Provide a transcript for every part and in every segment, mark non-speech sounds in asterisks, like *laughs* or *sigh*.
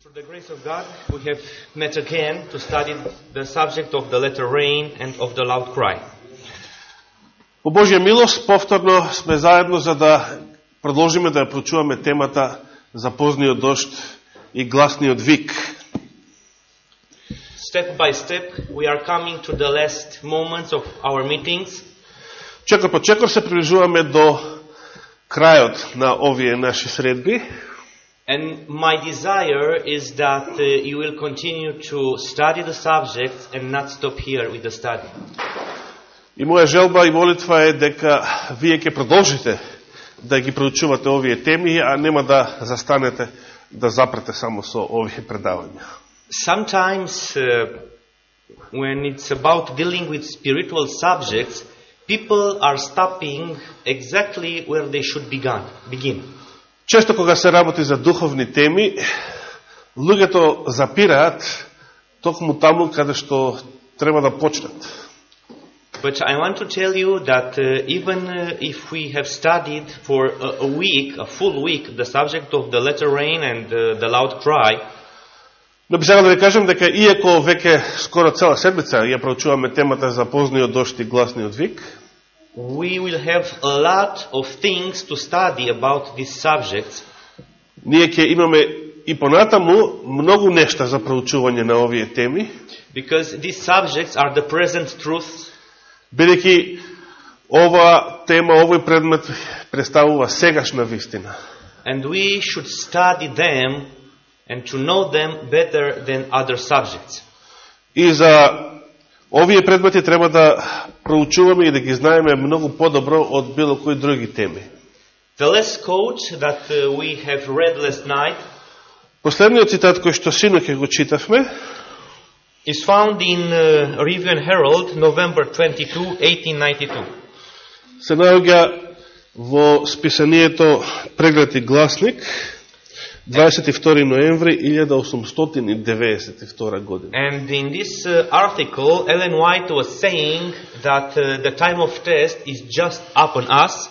Through the grace of God, we have met again to study the subject of the letter rain and of the loud cry. По Божја милост, повторно сме заедно за да продолжиме да ја прочуваме темата за позниот дошт и гласниот вик. Step by step, we are coming to the last moments of our meetings, Чекор по чекор се приближуваме до крајот на овие наши средби. and my desire is that uh, you will continue to study the subjects and not stop here with the study. И моја желба и молитва е дека вие ќе продолжите да ги проучувате овие теми, а нема да застанете да запрете само со овие предавања. Sometimes, uh, when it's about dealing with spiritual subjects, people are stopping exactly where they should begun, begin. Често кога се работи за духовни теми, луѓето запираат токму таму каде што треба да почнат. But I want to tell you that uh, even uh, if we have studied for a, a week, a full week, the subject of the letter rain and uh, the loud cry, Но би сакал да ви кажем дека иако веќе скоро цела седмица ја проучуваме темата за позниот дошт и гласниот вик, we will have a lot of things to study about these subjects ние ќе имаме и понатаму многу нешта за проучување на овие теми, because these subjects are the present truth бидејќи ова тема, овој предмет представува сегашна вистина. and we should study them and to know them better than other subjects. И за овие предмети треба да проучуваме и да ги знаеме многу подобро од било кои други теми. The last quote that uh, we have read last night Последниот цитат кој што синоќ го читавме is found in uh, Review and Herald, November 22, 1892. се наоѓа во списанието Преглед и гласник 22 ноември 1892 година. And in this uh, article, Ellen White was saying that uh, the time of test is just upon us,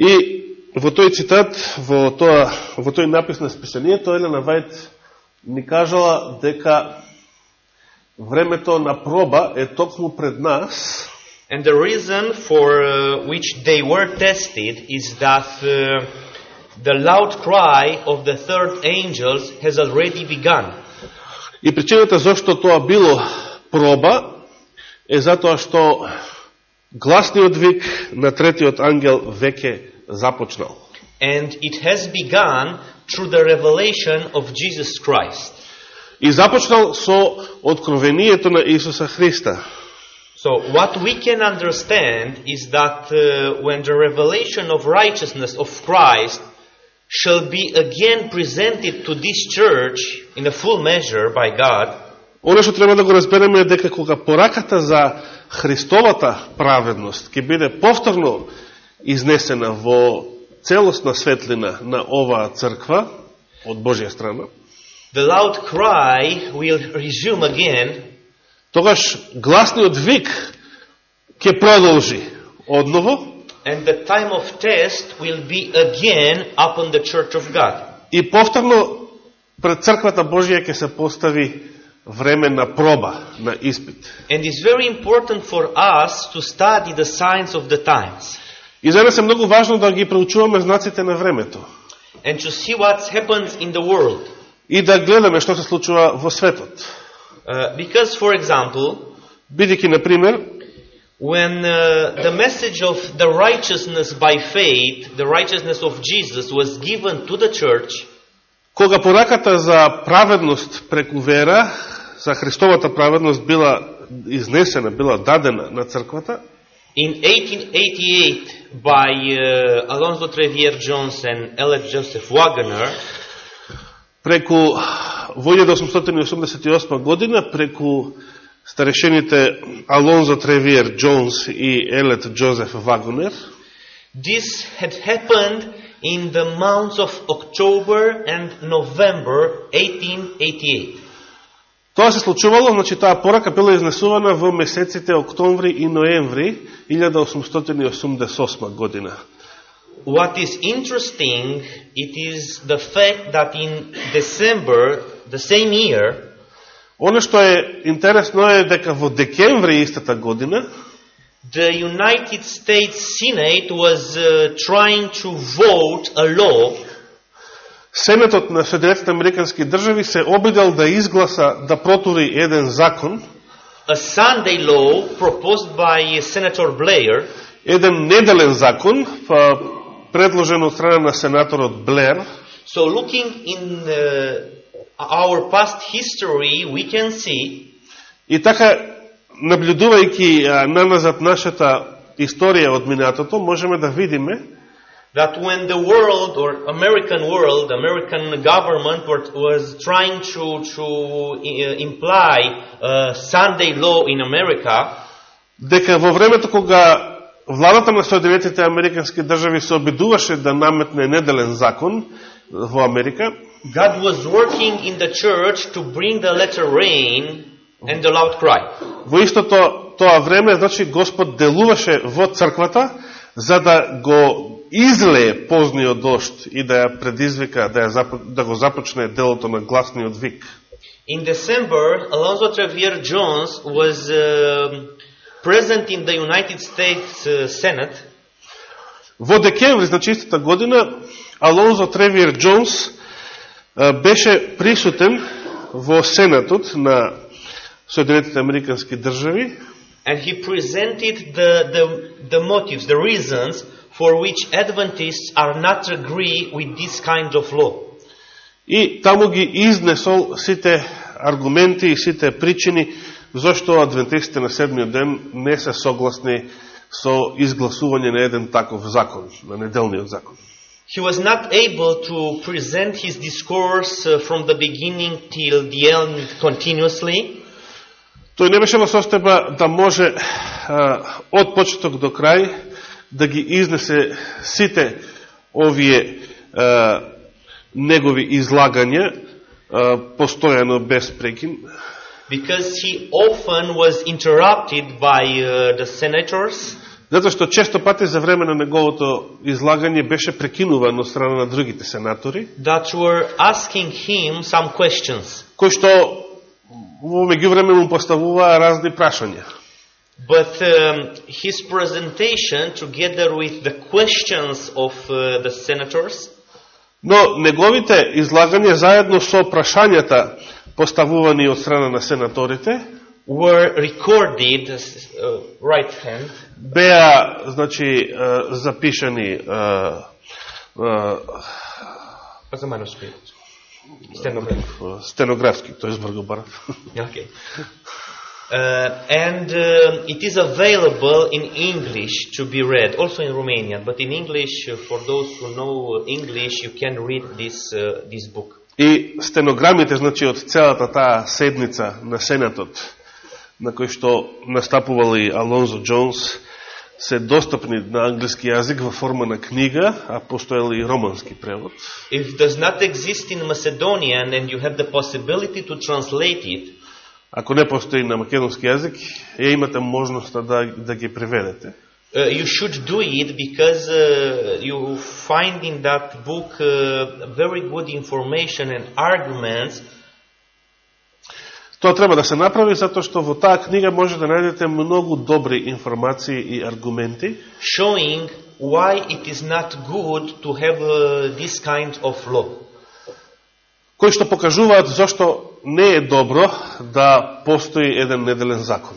И во тој цитат, во, тоа, во тој напис на списанието, Елена Вајт ни кажала дека времето на проба е токму пред нас, and the reason for uh, which they were tested is that uh, the loud cry of the third angels has already begun. И причината зашто тоа било проба е затоа што гласниот вик на третиот ангел веќе започнал. And it has begun through the revelation of Jesus Christ. И започнал со откровението на Исуса Христа. So, what we can understand is that uh, when the revelation of righteousness of Christ shall be again presented to this church in a full measure by God, Оно што треба да го разбереме е дека кога пораката за Христовата праведност ќе биде повторно изнесена во целосна светлина на оваа црква од Божја страна, the loud cry will resume again. тогаш гласниот вик ќе продолжи одново and the time of test will be again upon the church of God. и повторно пред црквата Божја ќе се постави време на проба, на испит. And it's very important for us to study the signs of the times И за нас е многу важно да ги проучуваме знаците на времето and to see what happens in the world. и да гледаме што се случува во светот. Uh, because, for example, Бидејќи, на пример, when uh, the message of the righteousness by faith, the righteousness of Jesus, was given to the church, Кога пораката за праведност преку вера, за Христовата праведност била изнесена, била дадена на црквата, in 1888 by uh, Alonso Trevier Jones and Elliot Joseph Wagner, преку во 1888 година, преку старешените Алонзо Тревиер Джонс и Елет Джозеф Вагонер, this had happened in the months of October and November 1888. Тоа се случувало, значи таа порака била изнесувана во месеците октомври и ноември 1888 година. What is interesting, it is the fact that in December, the same year, Оно што е интересно е дека во декември истата година the United States Senate was uh, trying to vote a law Сенатот на Соединетите Американски држави се обидел да изгласа да протури еден закон, a Sunday law proposed by Senator Blair еден неделен закон, па, предложен од страна на сенаторот Блер. So looking in uh, our past history, we can see. И така, наблюдувајќи наназад нашата историја од минатото, можеме да видиме that when the world or American world, American government was trying to, to imply uh, Sunday law in America, дека во времето кога владата на Соединетите Американски држави се обидуваше да наметне неделен закон во Америка, God was working in the church to bring the letter rain and the loud cry. во истото тоа време, значи Господ делуваше во црквата за да го излее позниот дошт и да ја предизвика, да, ја, да го започне делото на гласниот вик. In December, Alonzo Trevier Jones was um present in the United States uh, Senate Во декември, значи истата година, Алонзо Тревиер Джонс беше присутен во Сенатот на Соединетите Американски држави and he presented the, the, the motives, the reasons for which Adventists are not agree with this kind of law. и таму ги изнесол сите аргументи и сите причини зашто адвентистите на седмиот ден не се согласни со изгласување на еден таков закон, на неделниот закон. He was not able to present his discourse uh, from the beginning till the end continuously, Тој не беше во состојба да може а, од почеток до крај да ги изнесе сите овие а, негови излагања а, постојано без прекин, because he often was interrupted by uh, the senators Затоа што често пати за време на неговото излагање беше прекинуван од страна на другите сенатори, that were asking him some questions. кои што во меѓувреме му поставуваа разни прашања. But um, his presentation, together with the questions of uh, the senators, Но неговите излагања заедно со прашањата поставувани од страна на сенаторите, were recorded, uh, right hand, беа значи е, запишани е, е, as a manuscript. Stenograph. стенографски, тој збрго барат. Okay. Uh, and um it is available in English to be read, also in Romanian, but in English, uh, for those who know English, you can read this, uh, this book. И стенограмите, значи, од целата таа седница на Сенатот, на кој што настапувал и Алонзо Джонс, се достапни на англиски јазик во форма на книга, а постоел и романски превод. If it does not exist in Macedonian and you have the possibility to translate it, Ако не постои на македонски јазик, ја имате можноста да, да ги преведете. uh, you should do it because uh, you find in that book uh, very good information and arguments Тоа треба да се направи затоа што во таа книга може да најдете многу добри информации и аргументи showing why it is not good to have uh, this kind of law. кои што покажуваат зашто не е добро да постои еден неделен закон.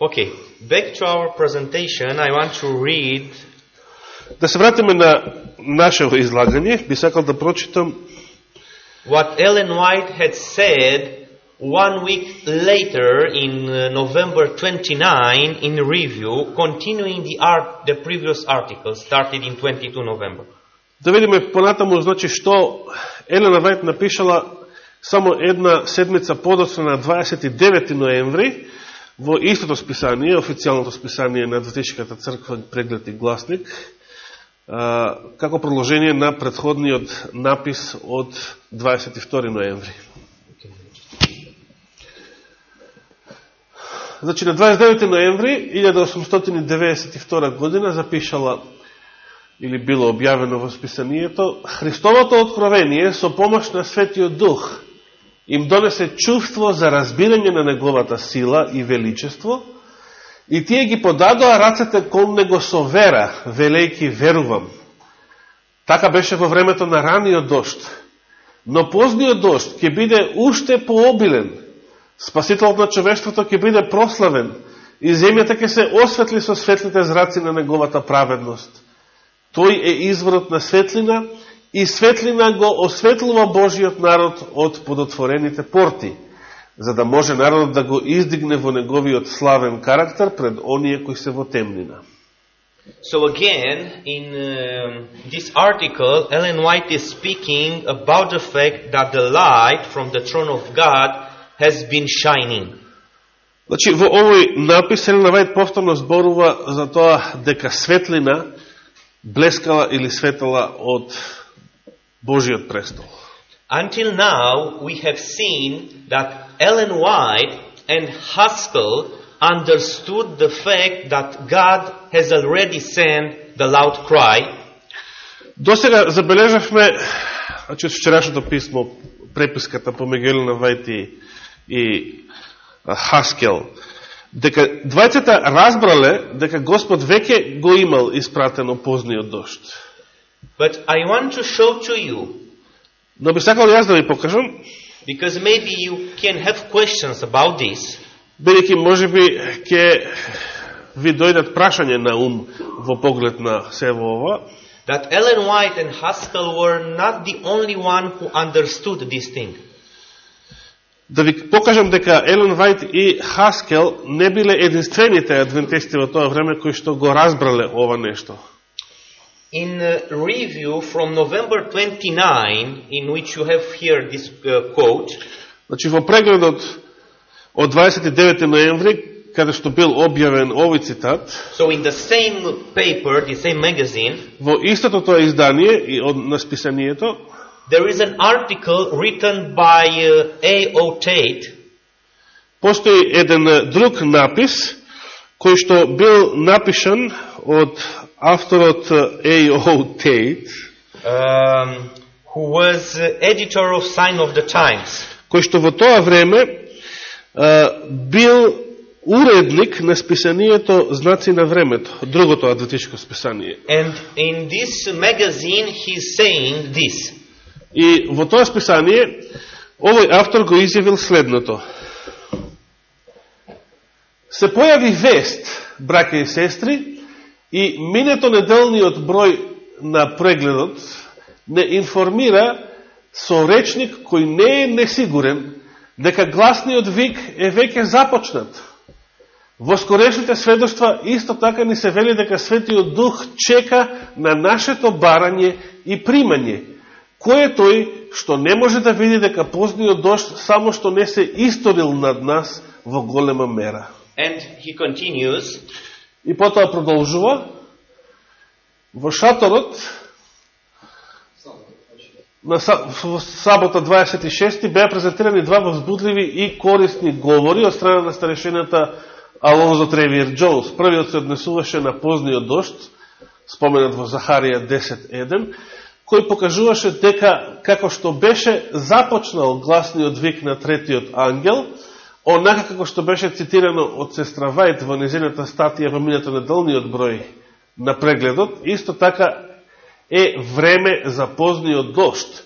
Okay, back to our presentation, I want to read Да се вратиме на нашето излагање, би сакал да прочитам what Ellen White had said one week later in uh, November 29 in review, continuing the, art, the previous article started in 22 November. да видиме понатаму значи што Елена Вајт напишала само една седмица подоцна на 29 ноември во истото списание, официјалното списание на Адвентишката црква преглед и гласник, како продолжение на предходниот напис од 22 ноември. Значи на 29 ноември 1892 година запишала или било објавено во списанието, Христовото откровение со помош на Светиот Дух им донесе чувство за разбирање на неговата сила и величество, и тие ги подадоа рацете кон него со вера, велејки верувам. Така беше во времето на раниот дошт. Но позниот дошт ќе биде уште пообилен. Спасителот на човештвото ќе биде прославен и земјата ќе се осветли со светлите зраци на неговата праведност. Тој е изворот на светлина и светлина го осветлува Божиот народ од подотворените порти, за да може народот да го издигне во неговиот славен карактер пред оние кои се во темнина. So again, in uh, this article, Ellen White is speaking about the fact that the light from the throne of God has been shining. Значи, во овој напис Елена Вајд повторно зборува за тоа дека светлина блескала или светала од Божиот престол. Until now, we have seen that Ellen White and Haskell understood the fact that God has already sent the loud cry. До сега забележавме, значи од вчерашното писмо, преписката помеѓу Елена Вајт и, и Хаскел, дека двајцата разбрале дека Господ веќе го имал испратено позниот дошт. But I want to show to you, Но би сакал јас да ви покажам, because maybe you can have questions about this, бидејќи може би ќе ви дојдат прашање на ум во поглед на сево ова, that Ellen White and Haskell were not the only one who understood this thing. Да ви покажам дека Елен Вајт и Хаскел не биле единствените адвентисти во тоа време кои што го разбрале ова нешто. In uh, review from November 29, in which you have here this uh, quote, Значи во прегледот од 29 ноември, каде што бил објавен овој цитат, so in the same paper, the same magazine, во истото тоа издание и од на списанието, there is an article written by uh, A.O. Tate постои еден е, друг напис кој што бил напишан од авторот A.O. Тейт, um, who was uh, editor of Sign of the Times. кој што во тоа време е, бил уредник на списанието Знаци на времето, другото адвентичко списание. And in this magazine, he's saying this. И во тоа списание овој автор го изјавил следното. Се појави вест, браке и сестри, и минето неделниот број на прегледот не информира со речник кој не е несигурен дека гласниот вик е веќе започнат. Во скорешните сведоштва исто така ни се вели дека Светиот Дух чека на нашето барање и примање. Кој е тој што не може да види дека позниот дошт само што не се историл над нас во голема мера? And he continues, И потоа продолжува. Во шаторот на сабота 26 беа презентирани два возбудливи и корисни говори од страна на старешината Алонзо Тревиер Джоус. Првиот се однесуваше на позниот дошт, споменат во Захарија 10.1, кој покажуваше дека како што беше започнал гласниот вик на третиот ангел, онака како што беше цитирано од сестра Вајт во незината статија во минато долниот број на прегледот, исто така е време за позниот дошт.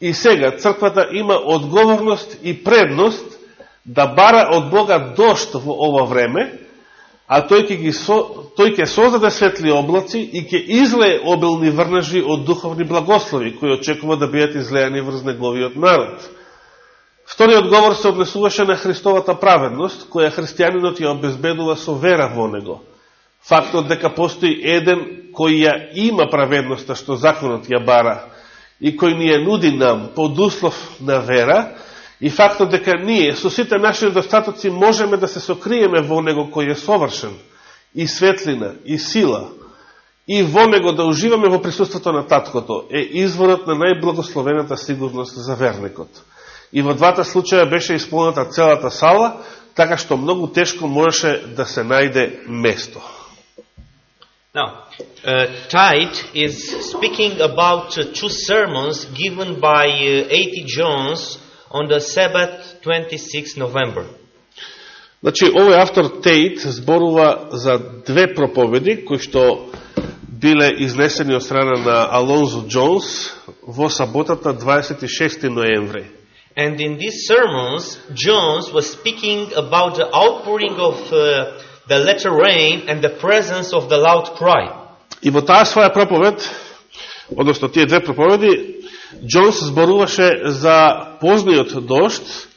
И сега црквата има одговорност и предност да бара од Бога дошт во ова време, а тој ќе ги со, тој ќе создаде светли облаци и ќе излее обилни врнежи од духовни благослови кои очекува да бидат излеани врз неговиот народ. Вториот говор се однесуваше на Христовата праведност, која христијанинот ја обезбедува со вера во него. Фактот дека постои еден кој ја има праведноста што законот ја бара и кој ни ја нуди нам под услов на вера, и фактот дека ние со сите наши недостатоци можеме да се сокриеме во него кој е совршен, и светлина, и сила, и во него да уживаме во присуството на Таткото, е изворот на најблагословената сигурност за верникот. И во двата случаја беше исполната целата сала, така што многу тешко можеше да се најде место. Now, uh, Tite is speaking about uh, two sermons given by uh, A.T. Jones on the Sabbath 26 November. Значи, овој автор Тейт зборува за две проповеди, кои што биле изнесени од страна на Алонзо Джонс во саботата 26 ноември. And in these sermons, Jones was speaking about the outpouring of uh, the latter rain and the presence of the loud cry. И во таа своја проповед, односно тие две проповеди, Джонс зборуваше за позниот дошт,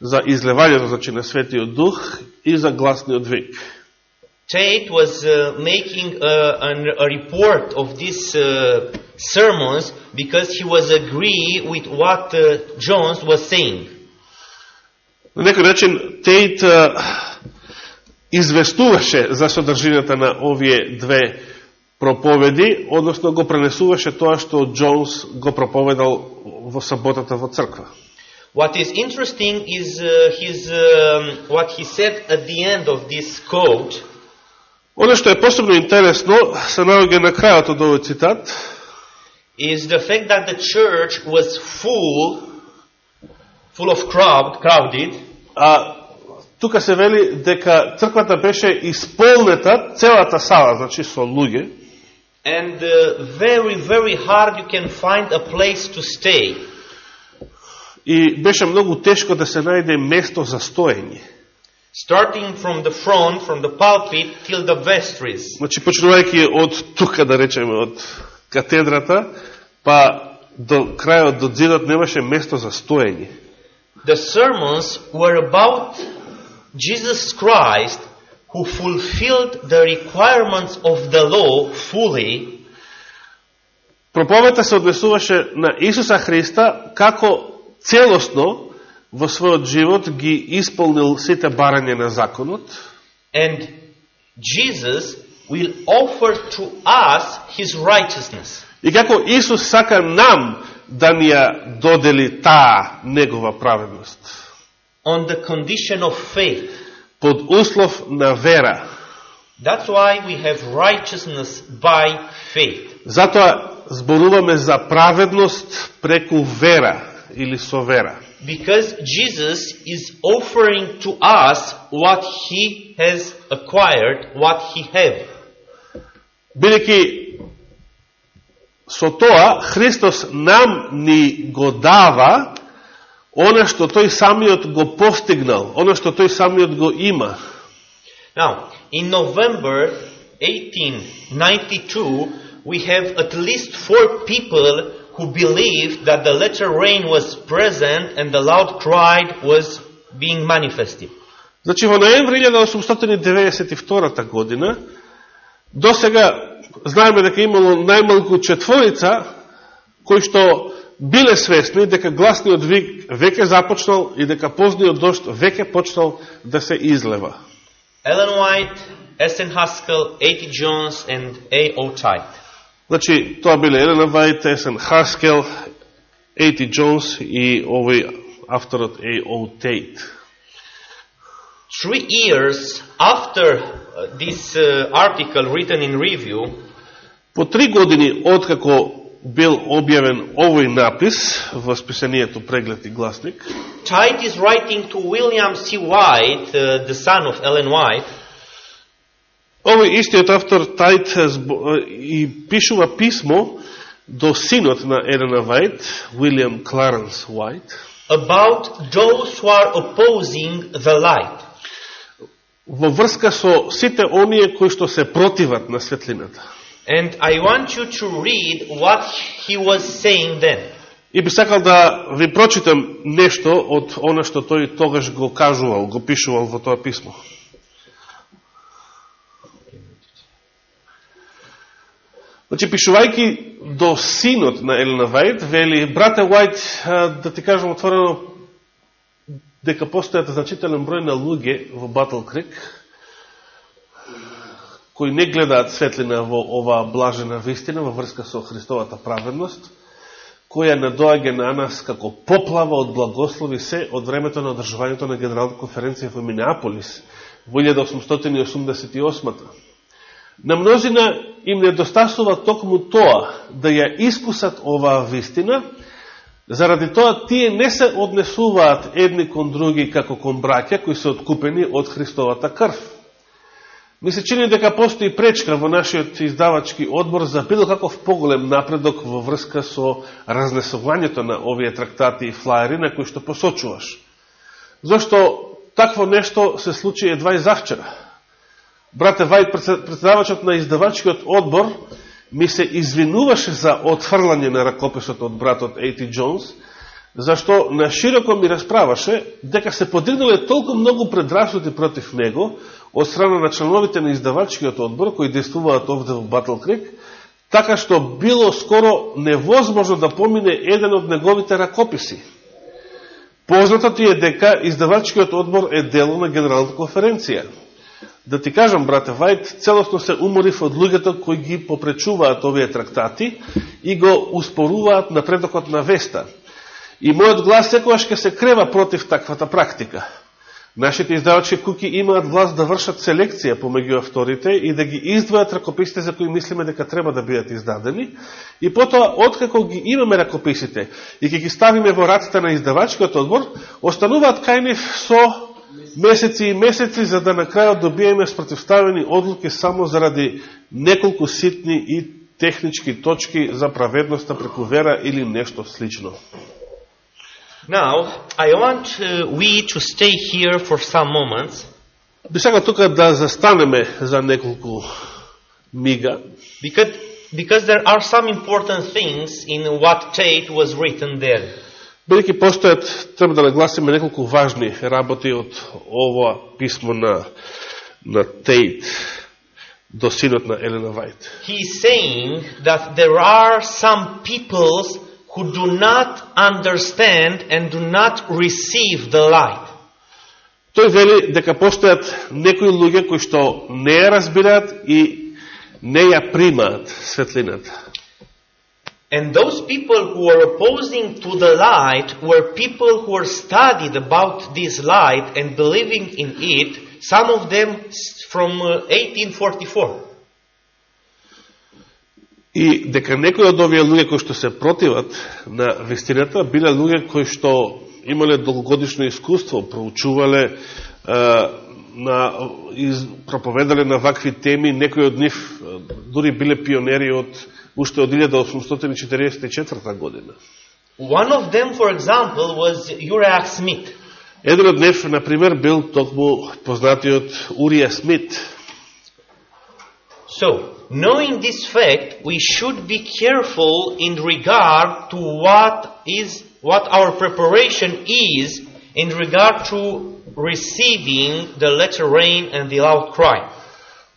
за излевањето значи на Светиот Дух и за гласниот вик. Tate was uh, making a, an, a report of these uh, sermons because he was agree with what uh, Jones was saying. На некој начин Тейт е, известуваше за содржината на овие две проповеди, односно го пренесуваше тоа што Джонс го проповедал во саботата во црква. What is interesting is uh, his, um, what he said at the end of this quote. Оно што е посебно интересно се наоѓа на крајот од овој цитат, is the fact that the church was full, full of crowd, crowded, а тука се вели дека црквата беше исполнета целата сала, значи со луѓе, and uh, very, very hard you can find a place to stay. и беше многу тешко да се најде место за стоење. Starting from the front, from the pulpit, till the vestries. Значи, почнувајќи од тука, да речеме, од катедрата, па до крајот, до зидот, немаше место за стоење. The sermons were about Jesus Christ who fulfilled the requirements of the law fully Проповета се однесуваше на Исуса Христа, како целосно во својот живот ги исполнил сите барања на законот, and Jesus will offer to us his righteousness. и како Исус сака нам да ни ја додели таа негова праведност, on the condition of faith. Под услов на вера. That's why we have righteousness by faith. Затоа зборуваме за праведност преку вера или со вера. Because Jesus is offering to us what he has acquired, what he have. Бидејќи со тоа Христос нам ни го дава оно што тој самиот го постигнал, оно што тој самиот го има. Now, in November 1892, we have at least four people who believed that the latter rain was present and the loud cry was being manifested. Значи во ноември 1892 година до сега знаеме дека имало најмалку четворица кои што биле свесни дека гласниот вик веќе започнал и дека позниот дошт веќе почнал да се излева. Ellen White, S.N. Haskell, A.T. Jones, and A.O. Tite. Значи, тоа биле Елена Вајт, Есен Хаскел, Ейти Джонс и овој авторот A.O. Тейт. Three years after uh, this uh, article written in review, По три години откако бил објавен овој напис во списанието Преглед и гласник, Tite is writing to William C. White, uh, the son of Ellen White, овој истиот автор Тајт збо- и пишува писмо до синот на Елена Вајт, Уилиам Кларенс Вајт, about those who are opposing the light. во врска со сите оние кои што се противат на светлината. And I want you to read what he was saying then. И би сакал да ви прочитам нешто од она што тој тогаш го кажувал, го пишувал во тоа писмо. Значи, пишувајќи до синот на Елена Вајд, вели, брате Вајт, да ти кажам отворено, дека постојат значителен број на луѓе во Батл Крик, кои не гледаат светлина во оваа блажена вистина во врска со Христовата праведност, која надоаѓа на нас како поплава од благослови се од времето на одржувањето на генерална конференција во Минеаполис во 1888 На мнозина им недостасува токму тоа да ја искусат оваа вистина, заради тоа тие не се однесуваат едни кон други како кон браќа кои се откупени од Христовата крв. Ми се чини дека постои пречка во нашиот издавачки одбор за било каков поголем напредок во врска со разнесувањето на овие трактати и флаери на кои што посочуваш. Зошто такво нешто се случи едва и завчера. Брате Вајд, председавачот на издавачкиот одбор, ми се извинуваше за отфрлање на ракописот од братот Ейти Джонс, зашто на широко ми расправаше дека се подигнале толку многу предрасути против него од страна на членовите на издавачкиот одбор кои действуваат овде во Батл Крик, така што било скоро невозможно да помине еден од неговите ракописи. Познато ти е дека издавачкиот одбор е дело на Генералната конференција. Да ти кажам, брате Вајт, целосно се уморив од луѓето кои ги попречуваат овие трактати и го успоруваат напредокот на веста. И мојот глас секојаш ќе се крева против таквата практика. Нашите издавачки куки имаат власт да вршат селекција помеѓу авторите и да ги издвојат ракописите за кои мислиме дека треба да бидат издадени. И потоа, откако ги имаме ракописите и ќе ги ставиме во раците на издавачкиот одбор, остануваат кај нив со месеци и месеци, за да на крајот добиеме спротивставени одлуки само заради неколку ситни и технички точки за праведноста преку вера или нешто слично. Now, I want uh, we to stay here for some moments Би сега тука да застанеме за неколку мига, because, because there are some important things in what Tate was written there. бидејќи постојат, треба да нагласиме неколку важни работи од ова писмо на, на Тейт до синот на Елена Вајт. He's saying that there are some peoples who do not understand and do not receive the light. Тој вели дека постојат некои луѓе кои што не ја разбираат и не ја примаат светлината. And those people who were opposing to the light were people who were studied about this light and believing in it, some of them s- from uh, 1844. И дека некои од овие луѓе кои што се противат на вистината, биле луѓе кои што имале долгогодишно искуство, проучувале, е, на, из, проповедале на вакви теми, некои од нив дури биле пионери од уште од 1844 година. One of them, for example, was Uriah Smith. Еден од нив, например, бил токму познатиот Урија Смит. So, knowing this fact, we should be careful in regard to what is what our preparation is in regard to receiving the latter rain and the loud cry.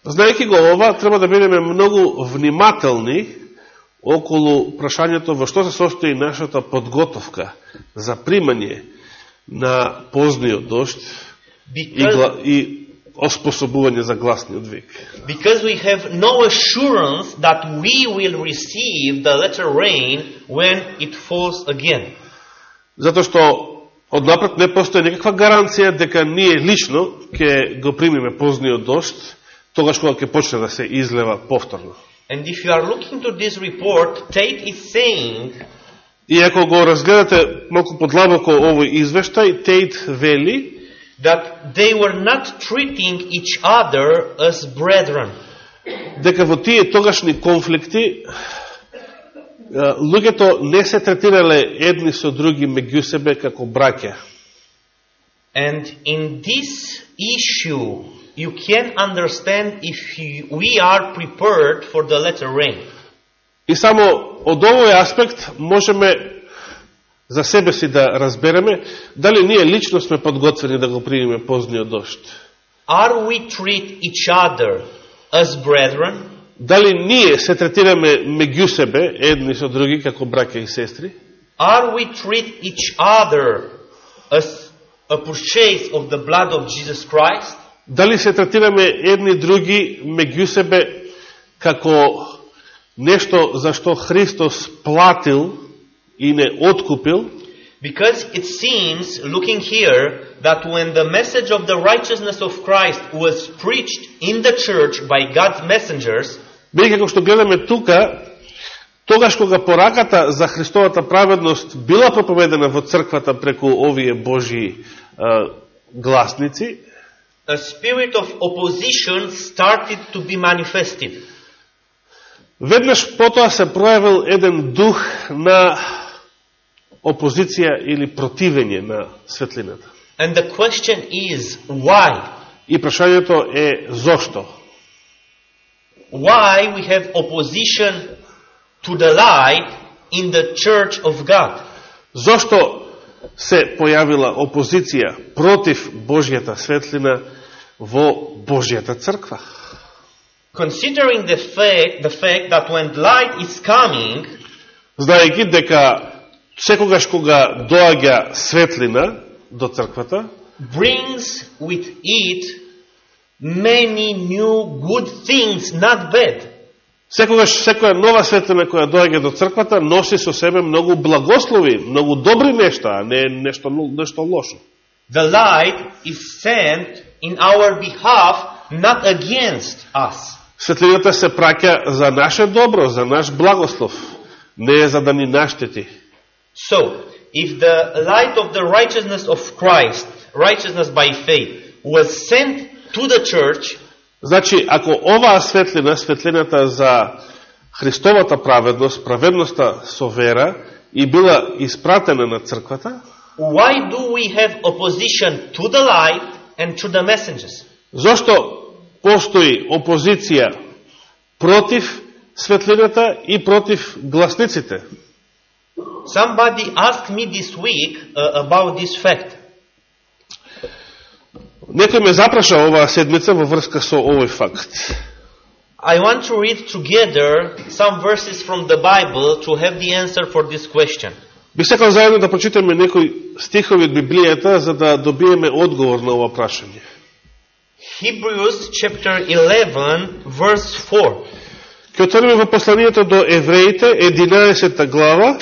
Знаеки го ова, треба да бидеме многу внимателни околу прашањето во што се состои нашата подготовка за примање на позниот дошт и, Because, гла, и оспособување за гласниот вик. because we have no assurance that we will receive the latter rain when it falls again. Затоа што однапред не постои никаква гаранција дека ние лично ќе го примиме позниот дошт, тогаш кога ќе почне да се излева повторно. And if you are looking to this report, Tate is saying И ако го разгледате малку подлабоко овој извештај, Тейт вели that they were not treating each other as brethren. дека во тие тогашни конфликти е, луѓето не се третирале едни со други меѓу себе како браќа. And in this issue, you can understand if you, we are prepared for the latter rain. И само од овој аспект можеме за себе си да разбереме дали ние лично сме подготвени да го примеме позниот дошт. Are we treat each other as brethren? Дали ние се третираме меѓу себе едни со други како браќа и сестри? Are we treat each other as a purchase of the blood of Jesus Christ? Дали се третираме едни други меѓу себе како нешто за што Христос платил и не откупил? Because it seems, looking here, that when the message of the righteousness of Christ was preached in the church by God's messengers, Бидејќи што гледаме тука, тогаш кога пораката за Христовата праведност била проповедена во црквата преку овие Божии а, гласници, a spirit of opposition started to be manifested. веднаш потоа се проявил еден дух на опозиција или противење на светлината. And the question is, why? И прашањето е зошто? Why we have opposition to the light in the church of God? Зошто се појавила опозиција против Божјата светлина во Божјата црква? Considering the fact, the fact that when light is coming, Знаејќи дека секогаш кога доаѓа светлина до црквата, brings with it many new good things, not bad. секогаш секоја нова светлина која доаѓа до црквата носи со себе многу благослови, многу добри нешта, а не нешто, нешто лошо. The light is sent in our behalf, not against us. Светлината се праќа за наше добро, за наш благослов, не е за да ни наштети. So, if the light of the righteousness of Christ, righteousness by faith, was sent to the church, Значи, ако оваа светлина, светлината за Христовата праведност, праведноста со вера, и била испратена на црквата, why do we have opposition to the light and to the messengers? зошто постои опозиција против светлината и против гласниците? Somebody asked me this week uh, about this fact. Некој ме запраша оваа седмица во врска со овој факт. I want to read together some verses from the Bible to have the answer for this question. Би сакал заедно да прочитаме некои стихови од Библијата за да добиеме одговор на ова прашање. Hebrews chapter 11 verse 4. Ке отвориме во посланието до Евреите, 11 глава,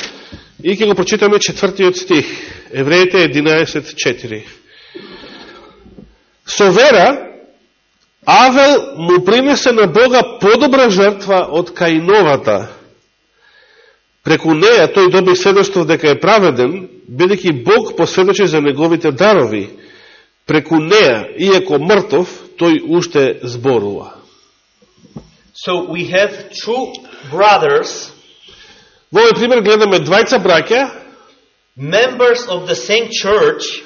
и ќе го прочитаме четвртиот стих. Евреите 11.4. Со вера, Авел му принесе на Бога подобра жртва од Каиновата. Преку неја тој доби сведоштво дека е праведен, бидејќи Бог посведочи за неговите дарови. Преку неја, иако мртов, тој уште зборува. So we have two brothers, Во овој пример гледаме двајца браќа, members of the same church,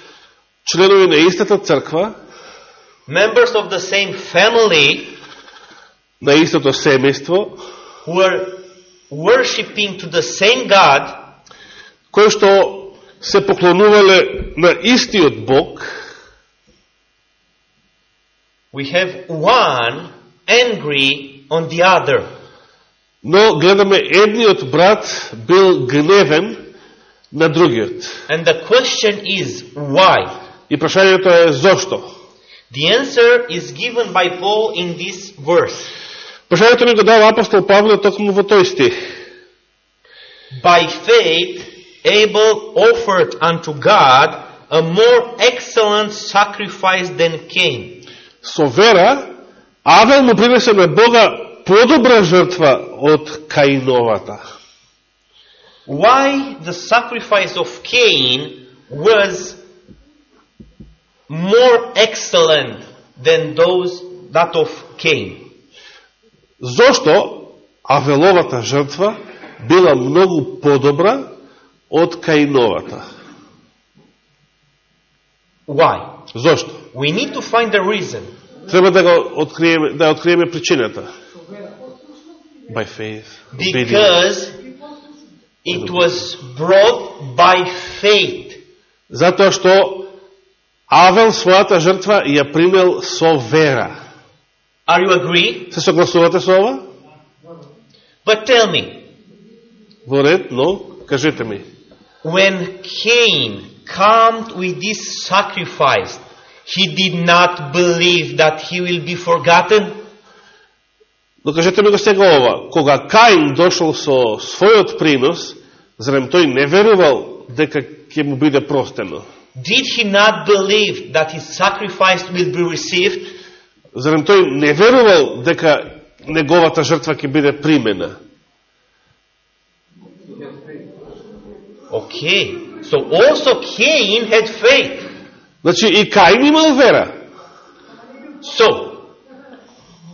членови на истата црква, members of the same family, на истото семејство, who are worshiping to the same God, кои што се поклонувале на истиот Бог, we have one angry on the other. Но гледаме едниот брат бил гневен на другиот. And the question is, why? И прашањето е зошто? The answer is given by Paul in this verse. Прашањето ни го дава апостол Павле токму во тој стих. By faith, Abel offered unto God a more excellent sacrifice than Cain. Со вера, Авел му принесе на Бога подобра жртва од Каиновата. Why the sacrifice of Cain was more excellent than those that of Cain? Зошто Авеловата жртва била многу подобра од Каиновата? Why? Зошто? We need to find the reason. Треба да го откриеме, да откриеме причината. By faith. obedience. Because it was brought by faith. Затоа што Авел својата жртва ја примел со вера. Are you agree? Се согласувате со ова? But tell me, Во ред, но кажете ми. when Cain came with this sacrifice, he did not believe that he will be forgotten. Но кажете ми го сега ова. Кога Каин дошол со својот принос, зарем тој не верувал дека ќе му биде простено? Did he not believe that his sacrifice will be received? Зарем тој не верувал дека неговата жртва ќе биде примена? Okay. So also Cain had faith. Значи и Каин имал вера. So,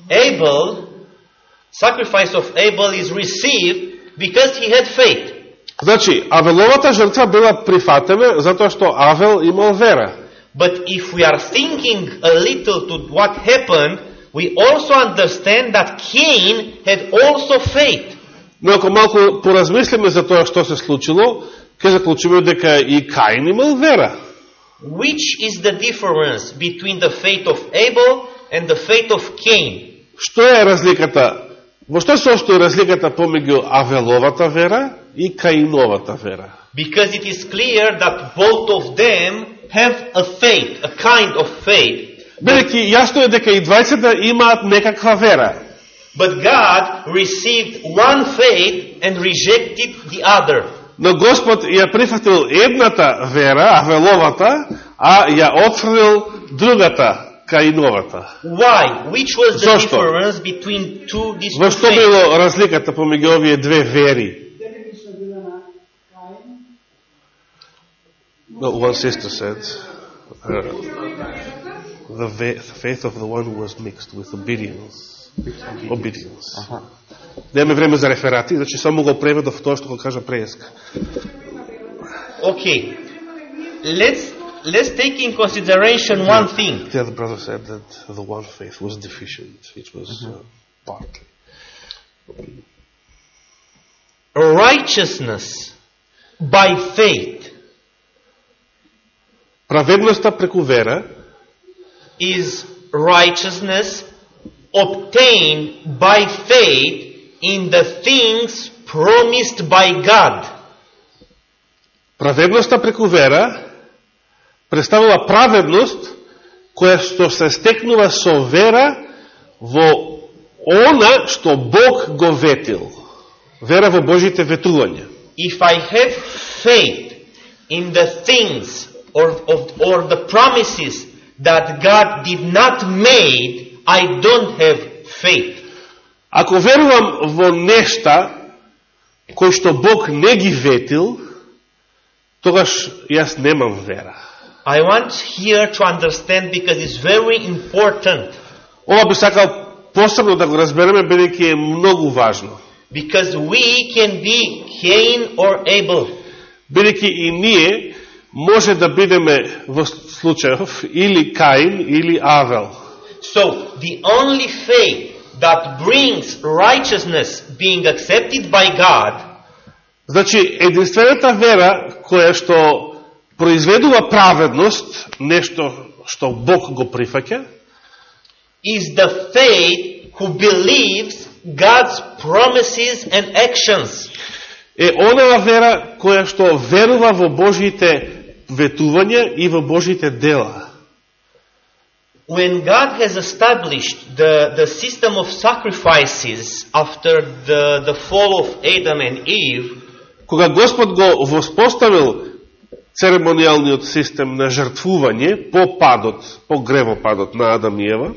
Abel, sacrifice of Abel is received because he had faith. Значи, Авеловата жртва била прифатена затоа што Авел имал вера. But if we are thinking a little to what happened, we also understand that Cain had also faith. Но ако малку поразмислиме за тоа што се случило, ќе заклучиме дека и Каин имал вера. Which is the difference between the faith of Abel and the faith of Cain? Што е разликата? Во што се остои разликата помеѓу Авеловата вера и Каиновата вера? Because it is clear that both of them have a faith, a kind of faith. Бидејќи јасно е дека и двајцата имаат некаква вера. But God received one faith and rejected the other. Но Господ ја прифатил едната вера, Авеловата, а ја отфрлил другата, Каиновата. Why? Which was the Зошто? difference between two these Во two што faiths? било разликата помеѓу овие две вери? Well, one sister said, uh, the, ve- the faith of the one who was mixed with obedience. Obedience. Немаме време за реферати, значи само го преведов тоа што го кажа преска. Okay. Let's let's take in consideration one thing. The other brother said that the one faith was deficient. It was uh, partly. Righteousness by faith Праведноста преку вера is righteousness obtained by faith in the things promised by God. Праведноста преку вера представува праведност која што се стекнува со вера во она што Бог го ветил. Вера во Божите ветувања. If I have faith in the things or, of, or the promises that God did not make, I don't have faith. Ако верувам во нешта кои што Бог не ги ветил, тогаш јас немам вера. I want here to understand because it's very important. Ова би сакал посебно да го разбереме, бидејќи е многу важно. Because we can be Cain or Abel. Бидејќи и ние може да бидеме во случајов или Каин или Авел. So the only faith that brings righteousness being accepted by God Значи, единствената вера која што произведува праведност, нешто што Бог го прифаќа, is the faith who believes God's promises and actions. е онава вера која што верува во Божите ветувања и во Божите дела. When God has established the, the system of sacrifices after the, the fall of Adam and Eve, Кога Господ го воспоставил церемонијалниот систем на жртвување по падот, по гревопадот на Адам и Ева,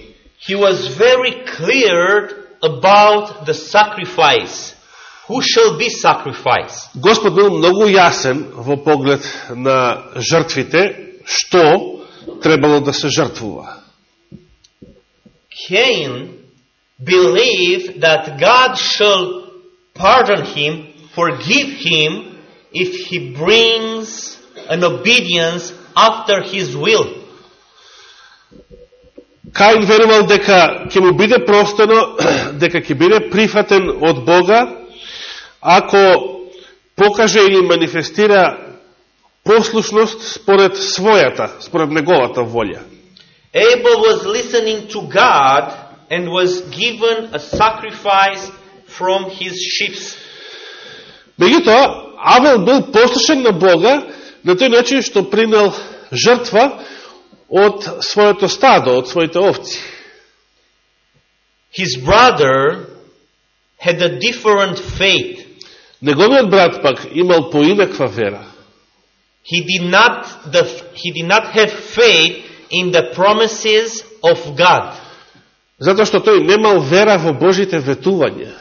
He was very clear about the sacrifice. Who shall be sacrificed? Господ бил многу јасен во поглед на жртвите, што требало да се жртвува. Cain believed that God shall pardon him, forgive him, if he brings an obedience after his will. Каин верувал дека ќе му биде простено, дека ќе биде прифатен од Бога, ако покаже или манифестира послушност според својата, според неговата волја. Abel was listening to God and was given a sacrifice from his sheep. Меѓутоа, Авел бил послушен на Бога на тој начин што принел жртва од своето стадо, од своите овци. His brother had a different faith. Неговиот брат пак имал поинаква вера. he did not the, he did not have faith in the promises of God. Затоа што тој немал вера во Божите ветувања.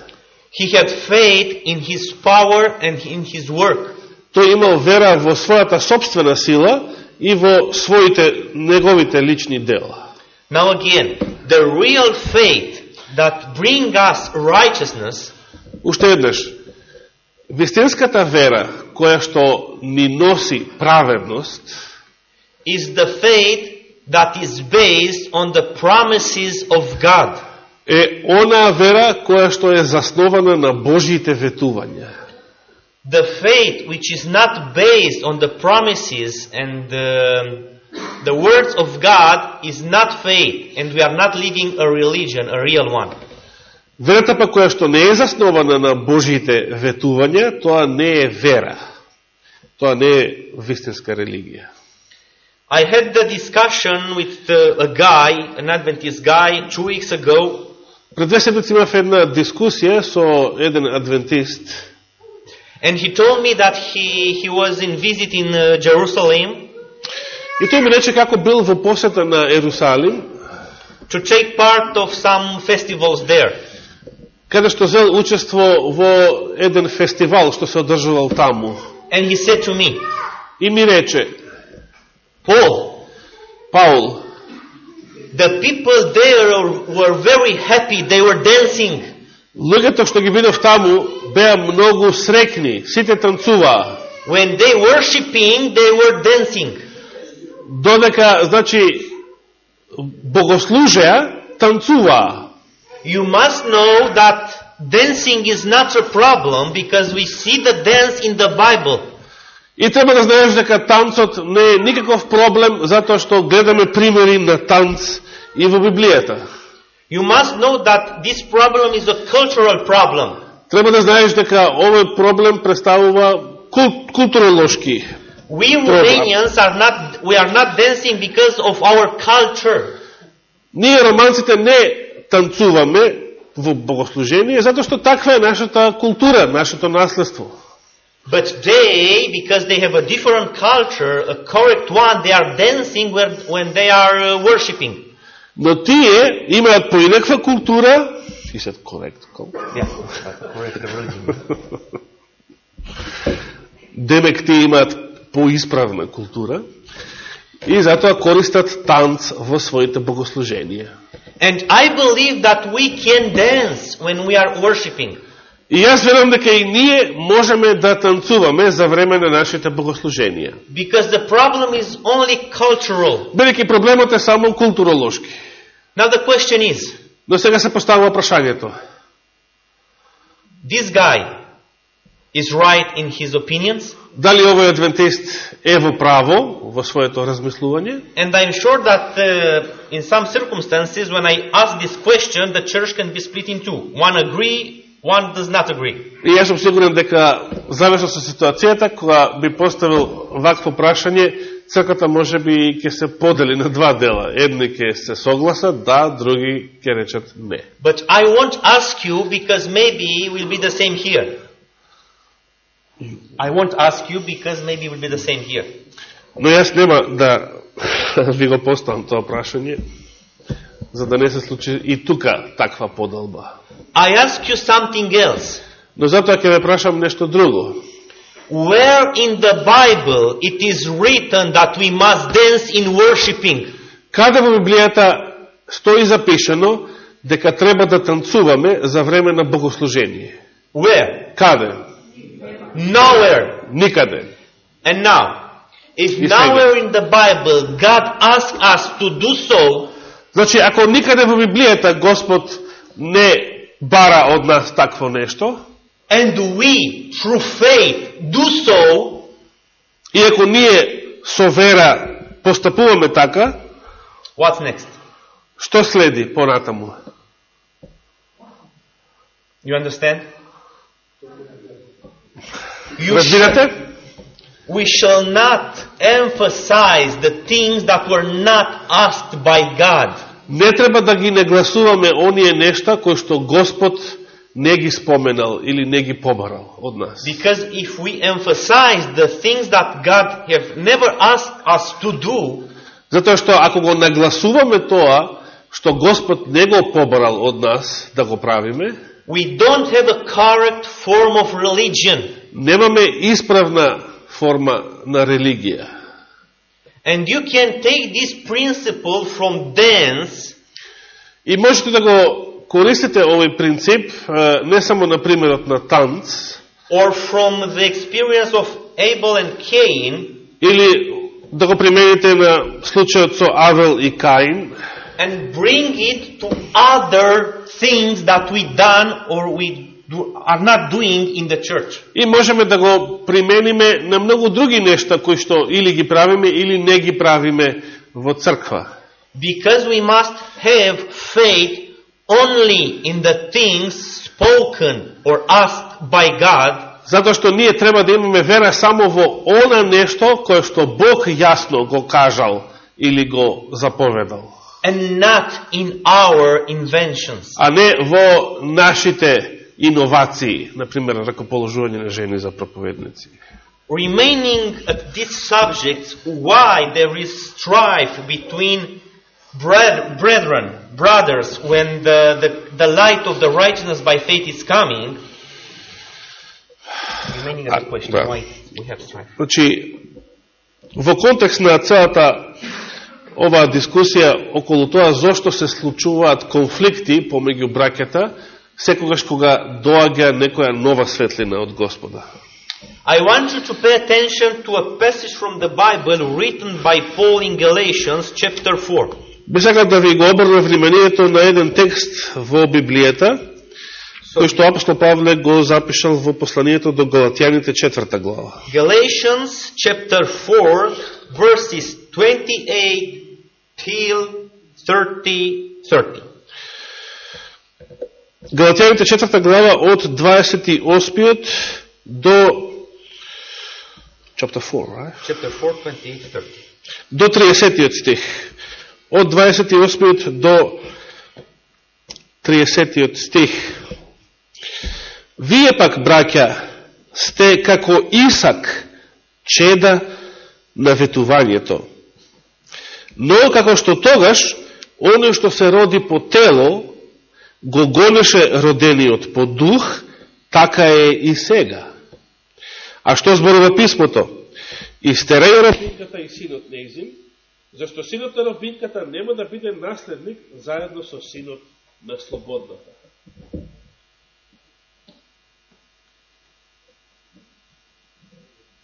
He had faith in his power and in his work. Тој имал вера во својата собствена сила и во своите неговите лични дела. Now again, the real faith that bring us righteousness Уште еднаш, вистинската вера која што ни носи праведност is the faith that is based on the promises of God. е онаа вера која што е заснована на Божиите ветувања. The faith which is not based on the promises and the, the words of God is not faith, and we are not living a religion, a real one. Верата па која што не е заснована на Божиите ветувања, тоа не е вера. Тоа не е вистинска религија. I had the discussion with uh, a guy, an Adventist guy, two weeks ago, Пред две седмици имав една дискусија со еден адвентист and he told me that he, he was in visit in uh, Jerusalem и тој ми рече како бил во посета на Ерусалим, to take part of some festivals there. каде што зел учество во еден фестивал што се одржувал таму. And he said to me, И ми рече, Paul, Паул, the people there were very happy, they were dancing. Луѓето што ги видов таму беа многу срекни, сите танцуваа. When they worshiping, they were dancing. Додека, значи, богослужеа, танцуваа. You must know that dancing is not a problem because we see the dance in the Bible. И треба да знаеш дека танцот не е никаков проблем, затоа што гледаме примери на танц и во Библијата. You must know that this problem is a cultural problem. Треба да знаеш дека овој проблем представува кул, културолошки. We Problem. Romanians are not, we are not dancing because of our culture. Ние романците не танцуваме во богослужение, затоа што таква е нашата култура, нашето наследство. But they, because they have a different culture, a correct one, they are dancing when, when they are uh, worshipping. Но тие имаат поинаква култура, и се корект, *laughs* демек тие имаат поисправна култура, и затоа користат танц во своите богослуженија. And I believe that we can dance when we are worshipping. И јас верувам дека и ние можеме да танцуваме за време на нашите богослуженија. Because the problem is only cultural. Бидејќи проблемот е само културолошки. Now the question is, Но сега се поставува прашањето. this guy is right in his opinions? Дали овој адвентист е во право во своето размислување? And I'm sure that uh, in some circumstances, when I ask this question, the church can be split in two. One agree, one does not agree. И јас сум сигурен дека зависно со ситуацијата кога би поставил вакво прашање, црквата може би ќе се подели на два дела. Едни ќе се согласат, да, други ќе речат не. But I won't ask you because maybe will be the same here. I won't ask you because maybe will be the same here. Но јас нема да *laughs* ви го поставам тоа прашање, за да не се случи и тука таква поделба. I ask you something else. Но затоа ќе ве прашам нешто друго. Where in the Bible it is written that we must dance in worshiping? Каде во Библијата стои запишано дека треба да танцуваме за време на богослужение? Where? Каде? Nowhere. Никаде. And now, if nowhere in the Bible God asks us to do so, Значи, ако никаде во Библијата Господ не бара од нас такво нешто, and we, through faith, do so, и ако ние со вера постапуваме така, what's next? што следи понатаму? You understand? You Разбирате? we shall not emphasize the things that were not asked by God. Не треба да ги нагласуваме оние нешта кои што Господ не ги споменал или не ги побарал од нас. Because if we emphasize the things that God have never asked us to do, Затоа што ако го нагласуваме тоа, што Господ не го побарал од нас да го правиме, we don't have a correct form of religion. немаме исправна форма на религија. And you can take this principle from dance И можете да го користите овој принцип е, не само на примерот на танц, or from the experience of Abel and Cain или да го примените на случајот со Авел и Каин, and bring it to other things that we done or we do, are not doing in the church. И можеме да го примениме на многу други нешта кои што или ги правиме или не ги правиме во црква. Because we must have faith only in the things spoken or asked by God Затоа што ние треба да имаме вера само во она нешто кое што Бог јасно го кажал или го заповедал, and not in our inventions. а не во нашите иновации, например, ракоположување на жени за проповедници. Remaining at this subject, why there is strife between brethren, brothers, when the, the, the light of the righteousness by faith is coming. Remaining at the question, well. why we have strife. Значи, во контекст на целата оваа дискусија околу тоа зошто се случуваат конфликти помеѓу бракета, секогаш кога доаѓа некоја нова светлина од Господа. I want you to pay attention to a passage from the Bible written by Paul in Galatians chapter 4. Би сакал да ви го обрна вниманието на еден текст во Библијата, кој што апостол Павле го запишал во посланието до Галатјаните четврта глава. Galatians chapter 4 verses 28 till 30 30. Галатјаните четврта глава од 28 до chapter 4, right? Chapter 4 28 30. до 30 стих. Од 28 до 30 стих. Вие пак, браќа, сте како Исак, чеда на ветувањето. Но како што тогаш, оној што се роди по тело, го гонеше родениот по дух, така е и сега. А што зборува писмото? Истереја робинката и синот неизин, зашто синот на робинката нема да биде наследник заедно со синот на слободната.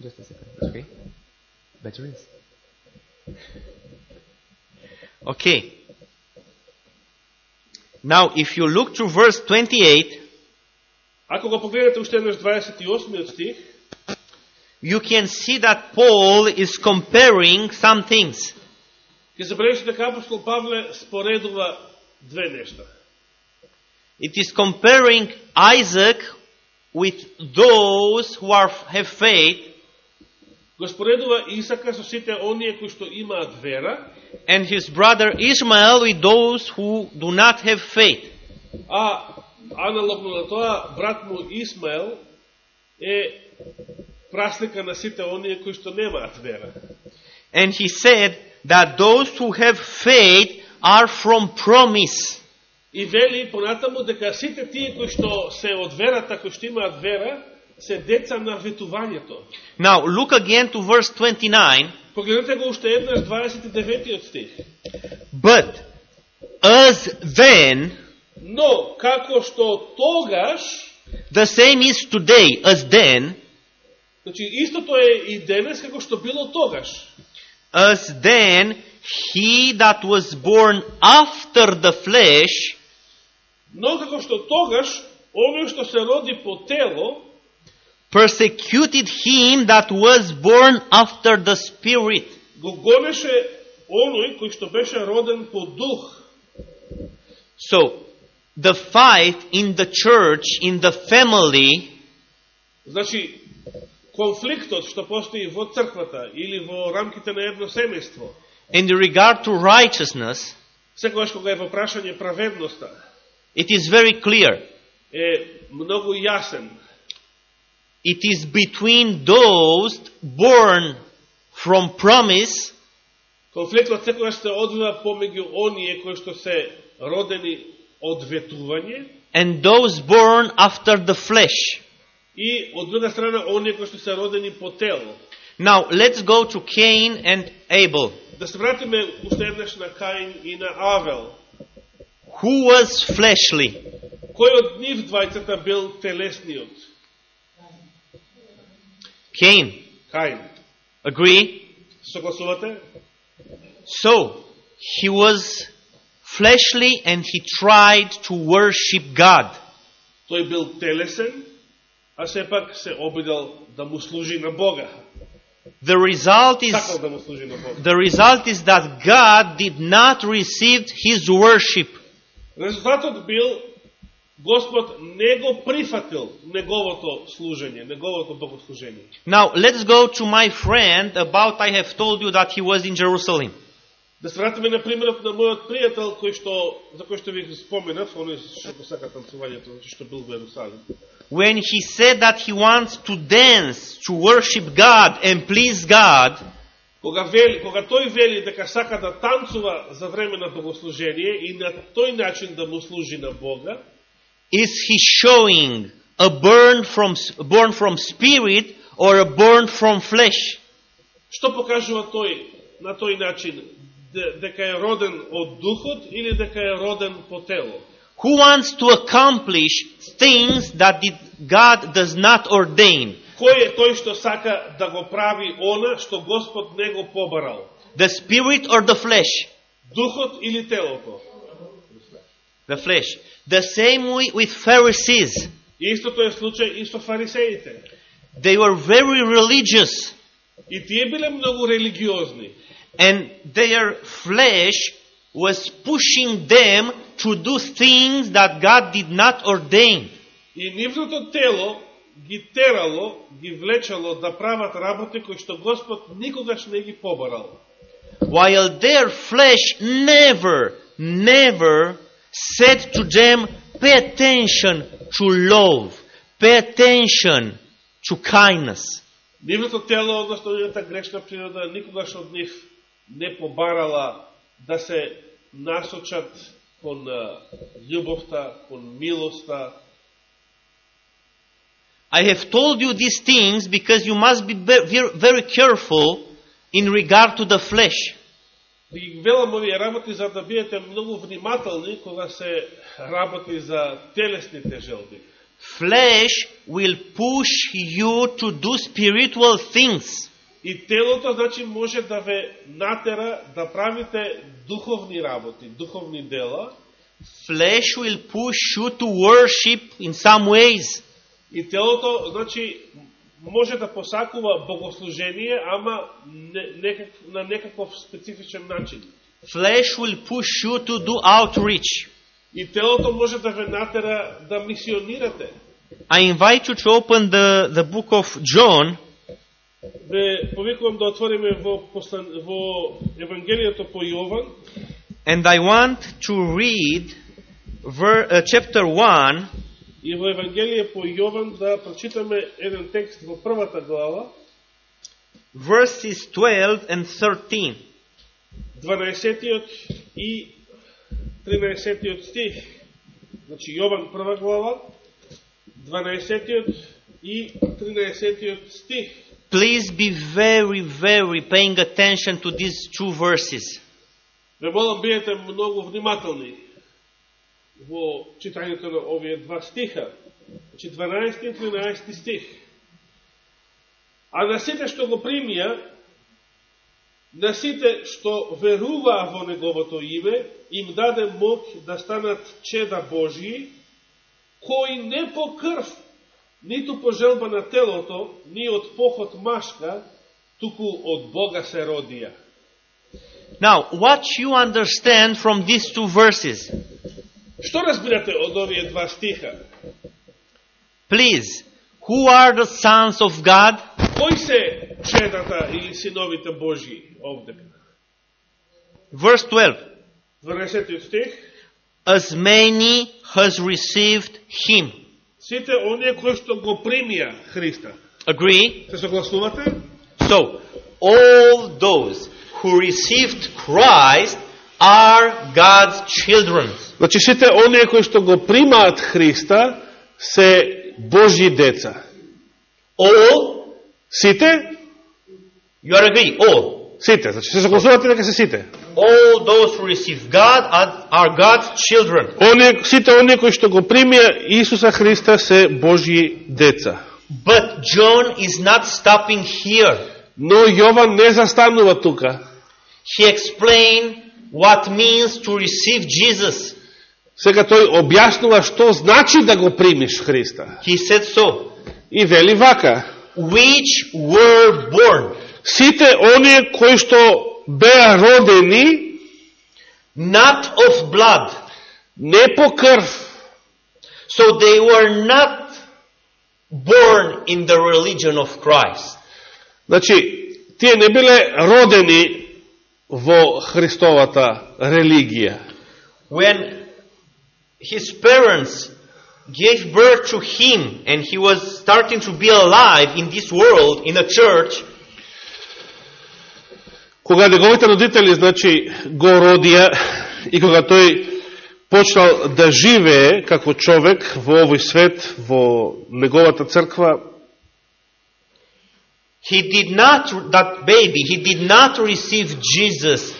Just a second. Okay. Batteries. Okay. Now, if you look to verse 28, Ако го погледнете уште еднаш 28 стих, you can see that Paul is comparing some things. ќе забележите дека апостол Павле споредува две нешта. It is comparing Isaac with those who are, have faith Го споредува Исака со сите оние кои што имаат вера, and his brother Ishmael with those who do not have faith. а аналогно на тоа, брат му Исмаел е праслика на сите оние кои што немаат вера. And he said that those who have faith are from promise. И вели понатаму дека сите тие кои што се од верата, кои што имаат вера, се деца на ветувањето. Now, look again to verse 29. Погледнете го уште еднаш 29 стих. But as then, Но, како што тогаш, the same is today as then, значи истото е и денес како што било тогаш. as then he that was born after the flesh Но како што тогаш, оној што се роди по тело, persecuted him that was born after the spirit. го гонеше оној кој што беше роден по дух. So, the fight in the church, in the family, Значи, конфликтот што постои во црквата или во рамките на едно семејство, in regard to righteousness, секогаш кога е во прашање праведноста, it is very clear. е многу јасен. It is between those born from promise Конфликтот секогаш се одвива помеѓу оние кои што се родени од ветување and those born after the flesh. и од друга страна оние кои што се родени по тело. Now, let's go to Cain and Abel. Да се вратиме уште еднаш на Каин и на Авел. Who was fleshly? Кој од нив двајцата бил телесниот? Cain. Каин. Agree? Согласувате? So, he was fleshly and he tried to worship God. Тој бил телесен, а сепак се обидел да му служи на Бога. The result is Сакал да му служи на Бога. the result is that God did not receive his worship. Резултатот бил Господ не го прифатил неговото служење, неговото богослужење. Now, let's go to my friend about I have told you that he was in Jerusalem. Да се вратиме на примерот на мојот пријател кој што за кој што ви споменав, оној што го сака танцувањето, што бил во Ерусалим. When he said that he wants to dance, to worship God and please God, Кога вели, кога тој вели дека сака да танцува за време на богослужение и на тој начин да му служи на Бога, is he showing a burn from, born from spirit or a burn from flesh? што покажува тој на тој начин де- дека е роден од духот или дека е роден по тело? Who wants to accomplish things that did, God does not ordain? Кој е тој што сака да го прави она што Господ не го побарал? The spirit or the flesh? Духот или телото? The flesh. The same way with Pharisees. И истото е случај и со фарисеите. They were very religious И тие биле многу религиозни. and their flesh was pushing them to do things that God did not ordain. И нивното тело ги терало, ги влечало да прават работи кои што Господ никогаш не ги побарал. While their flesh never, never said to them, pay attention to love, pay attention to kindness. Нивното тело, односно нивната грешна природа, никогаш од нив не побарала да се насочат кон а, љубовта, кон милоста. I have told you these things because you must be ve- ver- very careful in regard to the flesh. Ви ги велам овие работи за да бидете многу внимателни кога се работи за телесните желби. Flesh will push you to do spiritual things. И телото, значи, може да ве натера да правите духовни работи, духовни дела, Flesh will push you to worship in some ways. и телото, значи, може да посакува богослужение, ама не, некак, на некаков специфичен начин. Flesh will push you to do outreach. И телото може да ве натера да мисионирате. I invite you to open the, the book of John, Ве повикувам да отвориме во, послан, во Евангелието по Јован, and I want to read ver, uh, chapter 1, и во Евангелие по Јован да прочитаме еден текст во првата глава, verses 12 and 13. 12 и 13 стих. Значи Јован прва глава, 12 и 13 стих. Please be very, very paying attention to these two verses. Ве молам бидете многу внимателни во читањето на овие два стиха. Значи 12 и 13 стих. А на сите што го примија, на сите што веруваа во Неговото име, им даде мог да станат чеда Божии, кои не по крв, ниту по желба на телото, ни од поход машка, туку од Бога се родија. Now, what you understand from these two verses? Што разбирате од овие два стиха? Please, who are the sons of God? Кои се чедата или синовите Божии овде? Verse 12. 12 стих. As many has received him. Сите оние кои што го примија Христа. Agree? Се согласувате? So, all those who received Christ are God's children. Значи сите оние кои што го примаат Христа се Божји деца. All, Сите? you are agree, all. Сите. Значи се согласувате дека се сите. All those who receive God are, are God's children. Оние, сите оние кои што го примија Исуса Христа се Божји деца. But John is not stopping here. Но Јован не застанува тука. He explained what means to receive Jesus. Сега тој објаснува што значи да го примиш Христа. He said so. И вели вака. Which were born Сите оние кои што беа родени not of blood. не по крв, So they were not born in the religion of Christ. Значи, тие не биле родени во Христовата религија. When his parents gave birth to him and he was starting to be alive in this world, in a church, Кога неговите родители, значи, го родија и кога тој почнал да живее како човек во овој свет, во неговата црква, he did not, that baby, he did not receive Jesus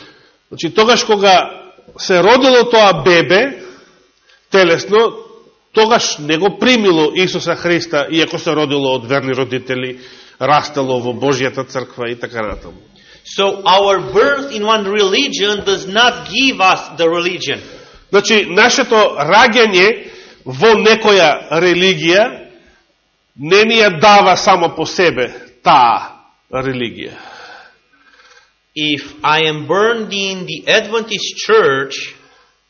значи, тогаш кога се родило тоа бебе, телесно, тогаш не го примило Исуса Христа, иако се родило од верни родители, растело во Божјата црква и така натаму. So our birth in one religion does not give us the religion. Значи, нашето раѓање во некоја религија не ни ја дава само по себе таа религија. If I am burned in the Adventist church,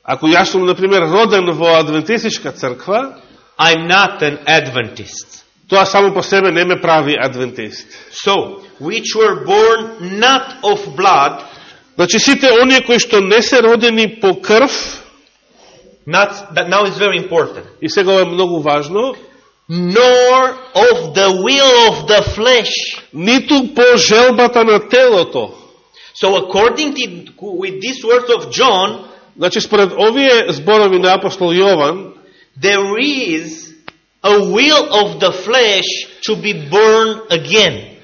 Ако јас сум, например, роден во адвентистичка црква, I'm not an Adventist. тоа само по себе не ме прави адвентист. So, which were born not of blood, Значи, сите оние кои што не се родени по крв, not, that now is very important, и сега ова е многу важно, nor of the will of the flesh. ниту по желбата на телото. So according to, with these words of John, Значи, според овие зборови на апостол Јован, there is a will of the flesh to be born again.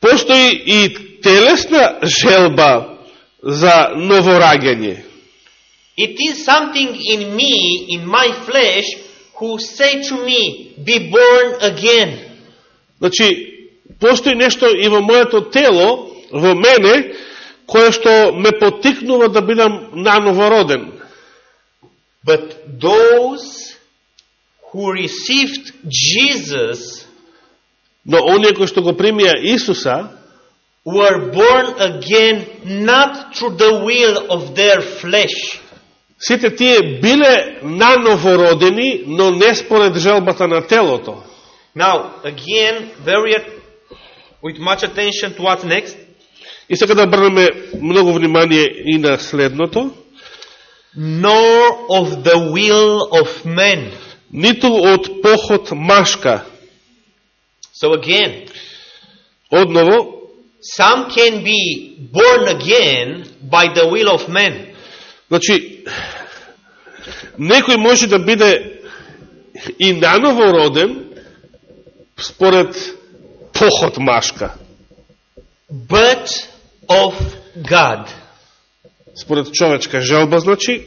постои и телесна желба за новораѓање. It is something in me, in my flesh, who say to me, be born again. Значи, постои нешто и во моето тело, во мене, кое што ме потикнува да бидам наново роден. But those who received Jesus Но оние кои што го примија Исуса, were born again not through the will of their flesh, сите тие биле наново родени, но не според желбата на телото. Now, again, very with much attention to what's next. И сега да обрнеме многу внимание и на следното. Nor of the will of men. Ниту од поход машка. So again, Одново, some can be born again by the will of men. Значи, некој може да биде и наново роден според поход машка. but of God. според човечка желба, значи,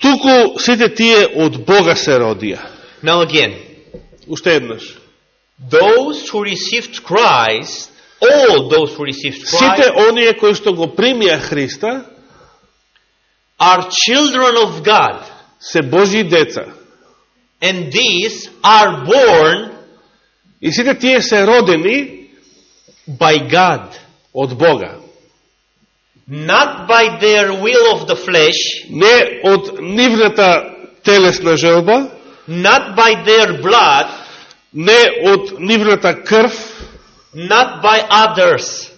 туку сите тие од Бога се родија. Now again, Уште еднаш. those who received Christ, all those who received Сите Christ, оние кои што го примија Христа, are children of God, се Божи деца. and these are born И сите тие се родени by God, од Бога. not by their will of the flesh, Не од нивната телесна желба, not by their blood, не од нивната крв, not by others,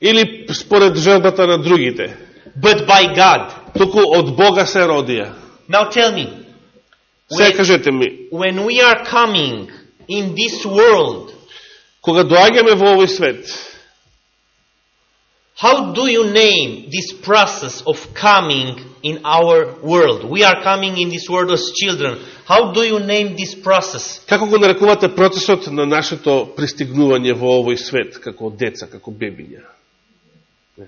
или според желбата на другите. but by God. Туку од Бога се родија. Now tell me, Сега When- кажете ми, When we are coming in this world, кога доаѓаме во овој свет, how do you name this process of coming in our world? We are coming in this world as children. How do you name this process? како го нарекувате процесот на нашето пристигнување во овој свет, како деца, како бебиња? Не.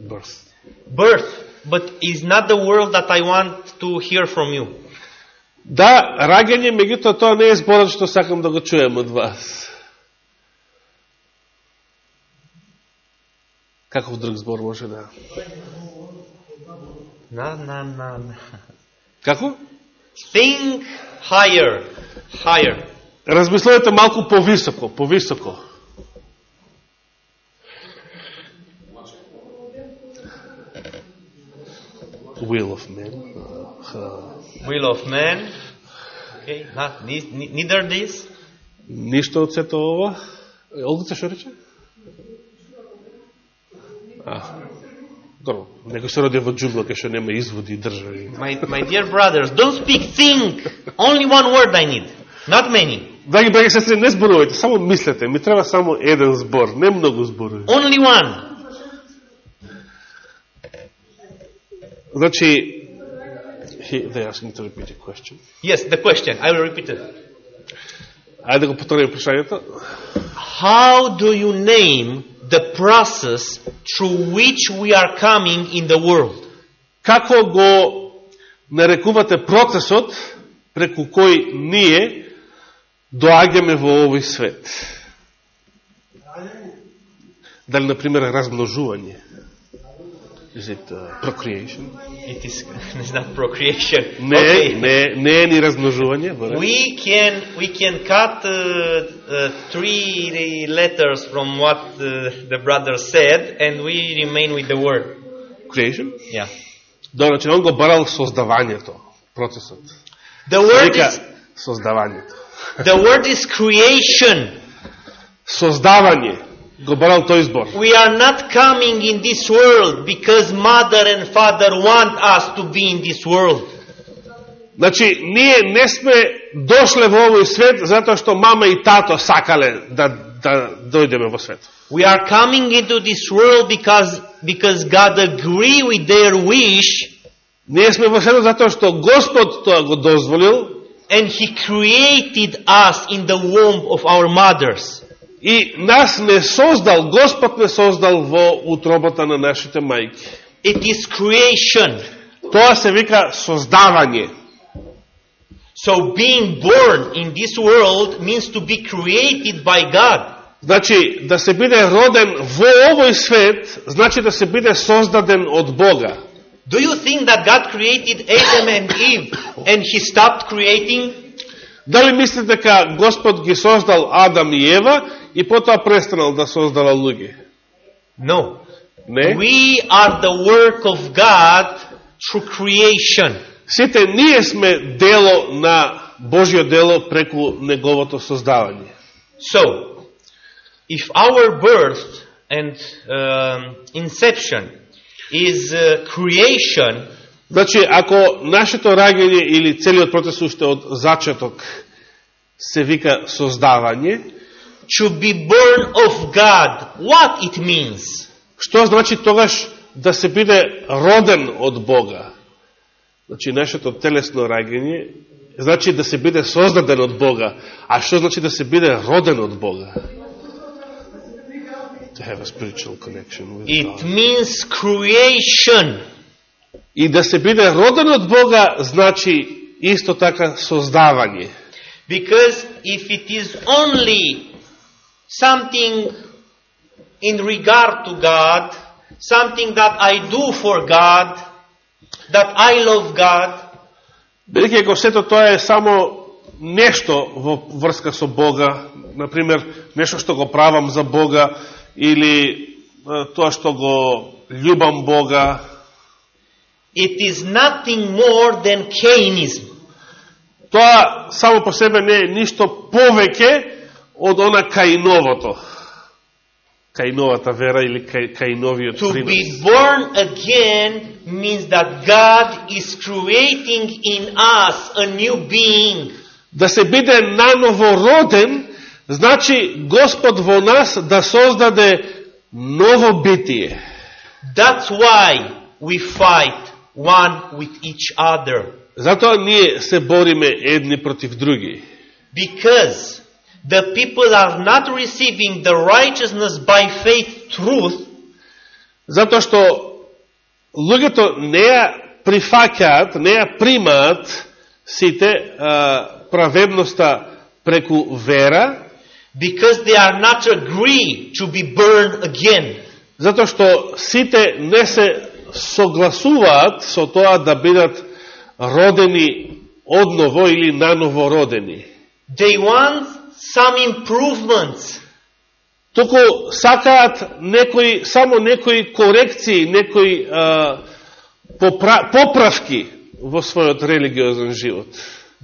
Birth. Birth, but is not the world that I want to hear from you. Да, раѓање, меѓутоа тоа не е зборот што сакам да го чуем од вас. Каков друг збор може да? Na, na, na, na. Како? Think higher, higher. Размислете малку повисоко, повисоко. Will of man. Uh, Will of man. Okay, not, ne- neither this. Ништо од сето ова. Олгица што рече? А, добро. Некој се роди во джунгла кај што нема изводи и држави. My, my dear brothers, don't speak think. Only one word I need, not many. Драги браги сестри, не зборувајте, само мислете. Ми треба само еден збор, не многу зборови. Only one. Значи, he, they asked me to repeat a question. Yes, the question. I will repeat it. Ајде да го повторим прашањето. How do you name the process through which we are coming in the world? Како го нарекувате процесот преку кој ние доаѓаме во овој свет? Дали, например, размножување? Is it uh, procreation? It is *laughs* it's not procreation. Не, Okay. не, не е ни размножување. барем. We can we can cut uh, uh, three letters from what uh, the brother said, and we remain with the word. Creation? Yeah. Добро, значи он го барал создавањето, процесот. The word Вика is создавањето. the word is creation. Создавање го барал тој збор. We are not coming in this world because mother and father want us to be in this world. Значи, ние не сме дошле во овој свет затоа што мама и тато сакале да, да дојдеме во свет. We are coming into this world because because God agree with their wish Ние сме во светот затоа што Господ тоа го дозволил and He created us in the womb of our mothers. И нас не создал, Господ не создал во утробата на нашите мајки. It is creation. Тоа се вика создавање. So being born in this world means to be created by God. Значи, да се биде роден во овој свет, значи да се биде создаден од Бога. Do you think that God created Adam and Eve and He stopped creating? Дали мислите дека Господ ги создал Адам и Ева и потоа престанал да создава луѓе? No. Не. We are the work of God through creation. Сите ние сме дело на Божјо дело преку неговото создавање. So, if our birth and um, inception is uh, creation, Значи, ако нашето раѓање или целиот процес уште од зачеток се вика создавање, to be born of God, what it means? што значи тогаш да се биде роден од Бога? Значи, нашето телесно раѓање, значи да се биде создаден од Бога. А што значи да се биде роден од Бога? To have a spiritual connection with It God. means creation. И да се биде роден од Бога, значи исто така создавање. Because if it is only something in regard to God, something that I do for God, that I love God, Бидеќи ако сето тоа е само нешто во врска со Бога, например, нешто што го правам за Бога, или тоа што го љубам Бога, it is nothing more than Cainism. тоа само по себе не е ништо повеќе од она каиновото. кај новата вера или кај, кај новиот To принос. be born again means that God is creating in us a new being. Да се биде наново роден, значи Господ во нас да создаде ново битие. That's why we fight one with each other. Затоа ние се бориме едни против други. Because the people are not receiving the righteousness by faith truth, Затоа што луѓето не ја прифаќаат, не ја примаат сите а, праведноста преку вера, because they are not agree to be burned again. затоа што сите не се согласуваат со тоа да бидат родени одново или наново родени. They want some improvements. Туку сакаат некои, само некои корекции, некои а, попра, поправки во својот религиозен живот.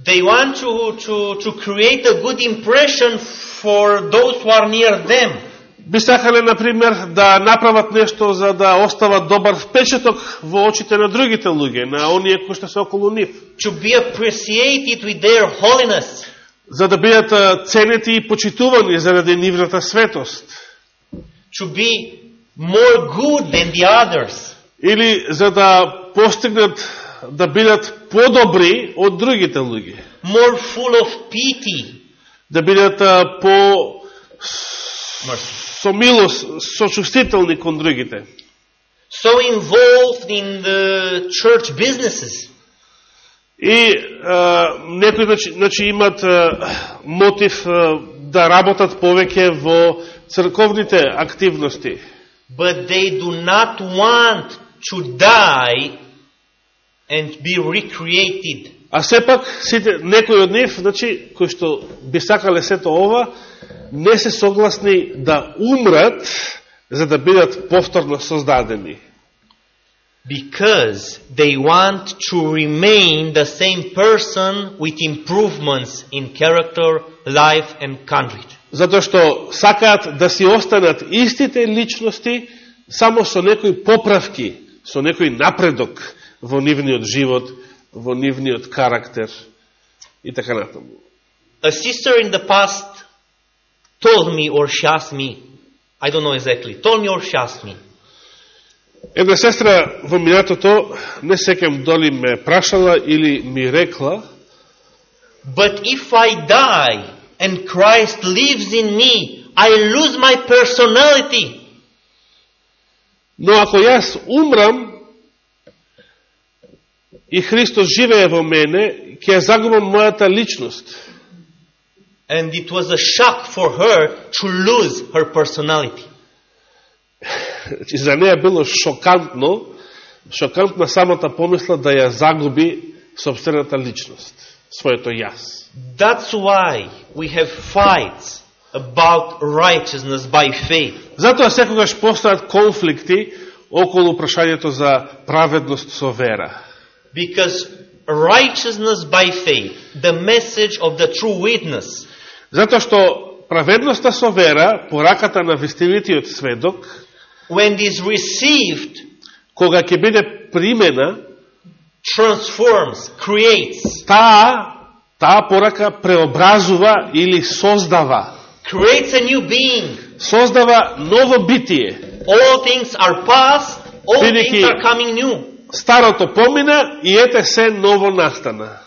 They want to, to, to create a good impression for those who are near them. Би сакале, например, да направат нешто за да остават добар впечаток во очите на другите луѓе, на оние кои што се околу нив. To be appreciated with their holiness. За да бидат ценети и почитувани заради нивната светост. To be more good than the others. Или за да постигнат да бидат подобри од другите луѓе. More full of pity. Да бидат по со милост, сочувствителни кон другите. So involved in the church businesses. И а, некои значи, значи имат а, мотив а, да работат повеќе во црковните активности. But they do not want to die and be recreated. А сепак, сите, некои од нив, значи, кои што би сакале сето ова, не се согласни да умрат за да бидат повторно создадени. Because they want to remain the same person with improvements in character, life and conduct. Затоа што сакаат да си останат истите личности, само со некои поправки, со некој напредок во нивниот живот, во нивниот карактер и така натаму. A sister in the past told me or she asked me, I don't know exactly, told me or she asked me, Една сестра во минатото, не секам доли ме прашала или ми рекла, but if I die and Christ lives in me, I lose my personality. но ако јас умрам и Христос живее во мене, ќе ја загубам мојата личност. And it was a shock for her to lose her personality. Значи, за неја било шокантно, шокантна самата помисла да ја загуби собствената личност, своето јас. That's why we have fights about righteousness by faith. Затоа секогаш постојат конфликти околу прашањето за праведност со вера. Because righteousness by faith, the message of the true witness, Затоа што праведноста со вера, пораката на вистинитиот сведок, when it is received, кога ќе биде примена, transforms, creates, таа, таа порака преобразува или создава. creates a new being. Создава ново битие. All things are past, all things are coming new. Старото помина и ете се ново настана.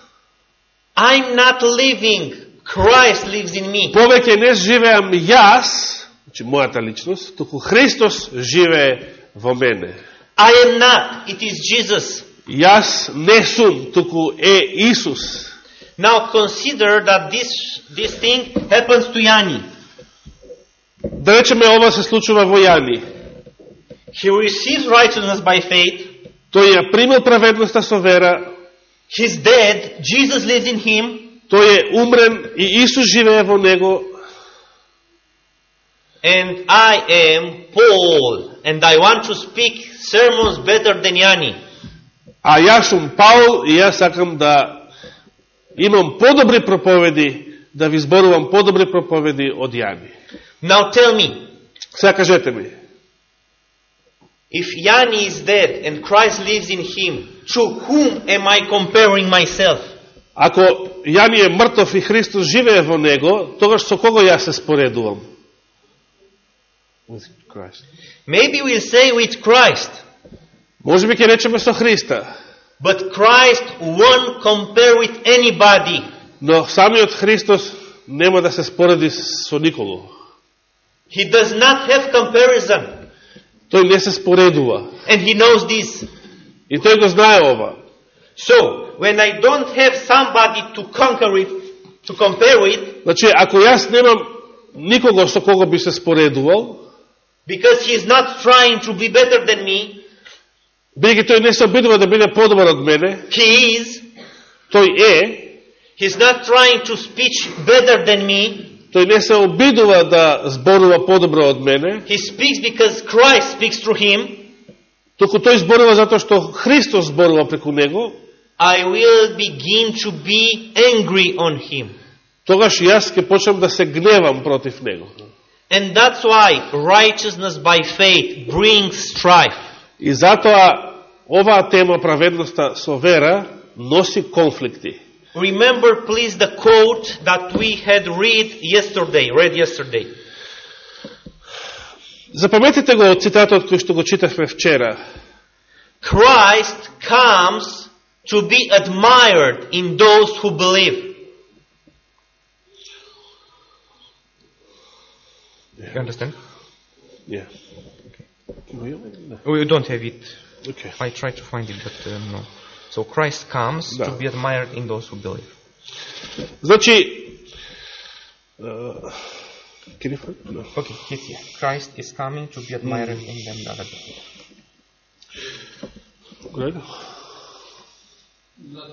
I'm not living, Christ lives in me. Повеќе не живеам јас, значи мојата личност, туку Христос живее во мене. I am not, it is Jesus. Јас не сум, туку е Исус. Now consider that this, this thing happens to Yani. Да речеме ова се случува во Јани. He receives righteousness by faith. Тој ја примил праведноста со вера, He's dead. Jesus lives in him. тој е умрен и Исус живее во него, And I am Paul. And I want to speak sermons better than Yani. а јас сум Паул и јас сакам да имам подобри проповеди, да ви зборувам подобри проповеди од Јани. Now tell me, Сега кажете ми, If Yanni is dead and Christ lives in him, to whom am I comparing myself? ако Јани е мртов и Христос живее во него, тогаш со кого јас се споредувам? With Christ. Maybe we'll say with Christ, Може би ќе речеме со Христа, but Christ won't compare with anybody. но самиот Христос нема да се спореди со никого. He does not have comparison. Тој не се споредува. And he knows this. И тој го знае ова. So, when I don't have somebody to conquer it, to compare with, Значи, ако јас немам никого со кого би се споредувал, because he's not trying to be better than me, бидејќи тој не се обидува да биде подобар од мене, he is, тој е, he's not trying to speak better than me, тој не се обидува да зборува подобро од мене, he speaks because Christ speaks through him, туку тој зборува затоа што Христос зборува преку него, I will begin to be angry on him. тогаш јас ќе почнам да се гневам против него. And that's why righteousness by faith brings strife. И затоа оваа тема праведноста со вера носи конфликти. Remember please the quote that we had read yesterday, read yesterday. Запаметите го од цитатот кој што го читавме вчера. Christ comes to be admired in those who believe. You understand? Yeah. We don't have it. Okay. I try to find it, but uh, no. So Christ comes Да. to be admired in those who believe. Значи, uh, can you find? No. Okay, it's here. Christ is coming to be admired in them that believe. Гледа.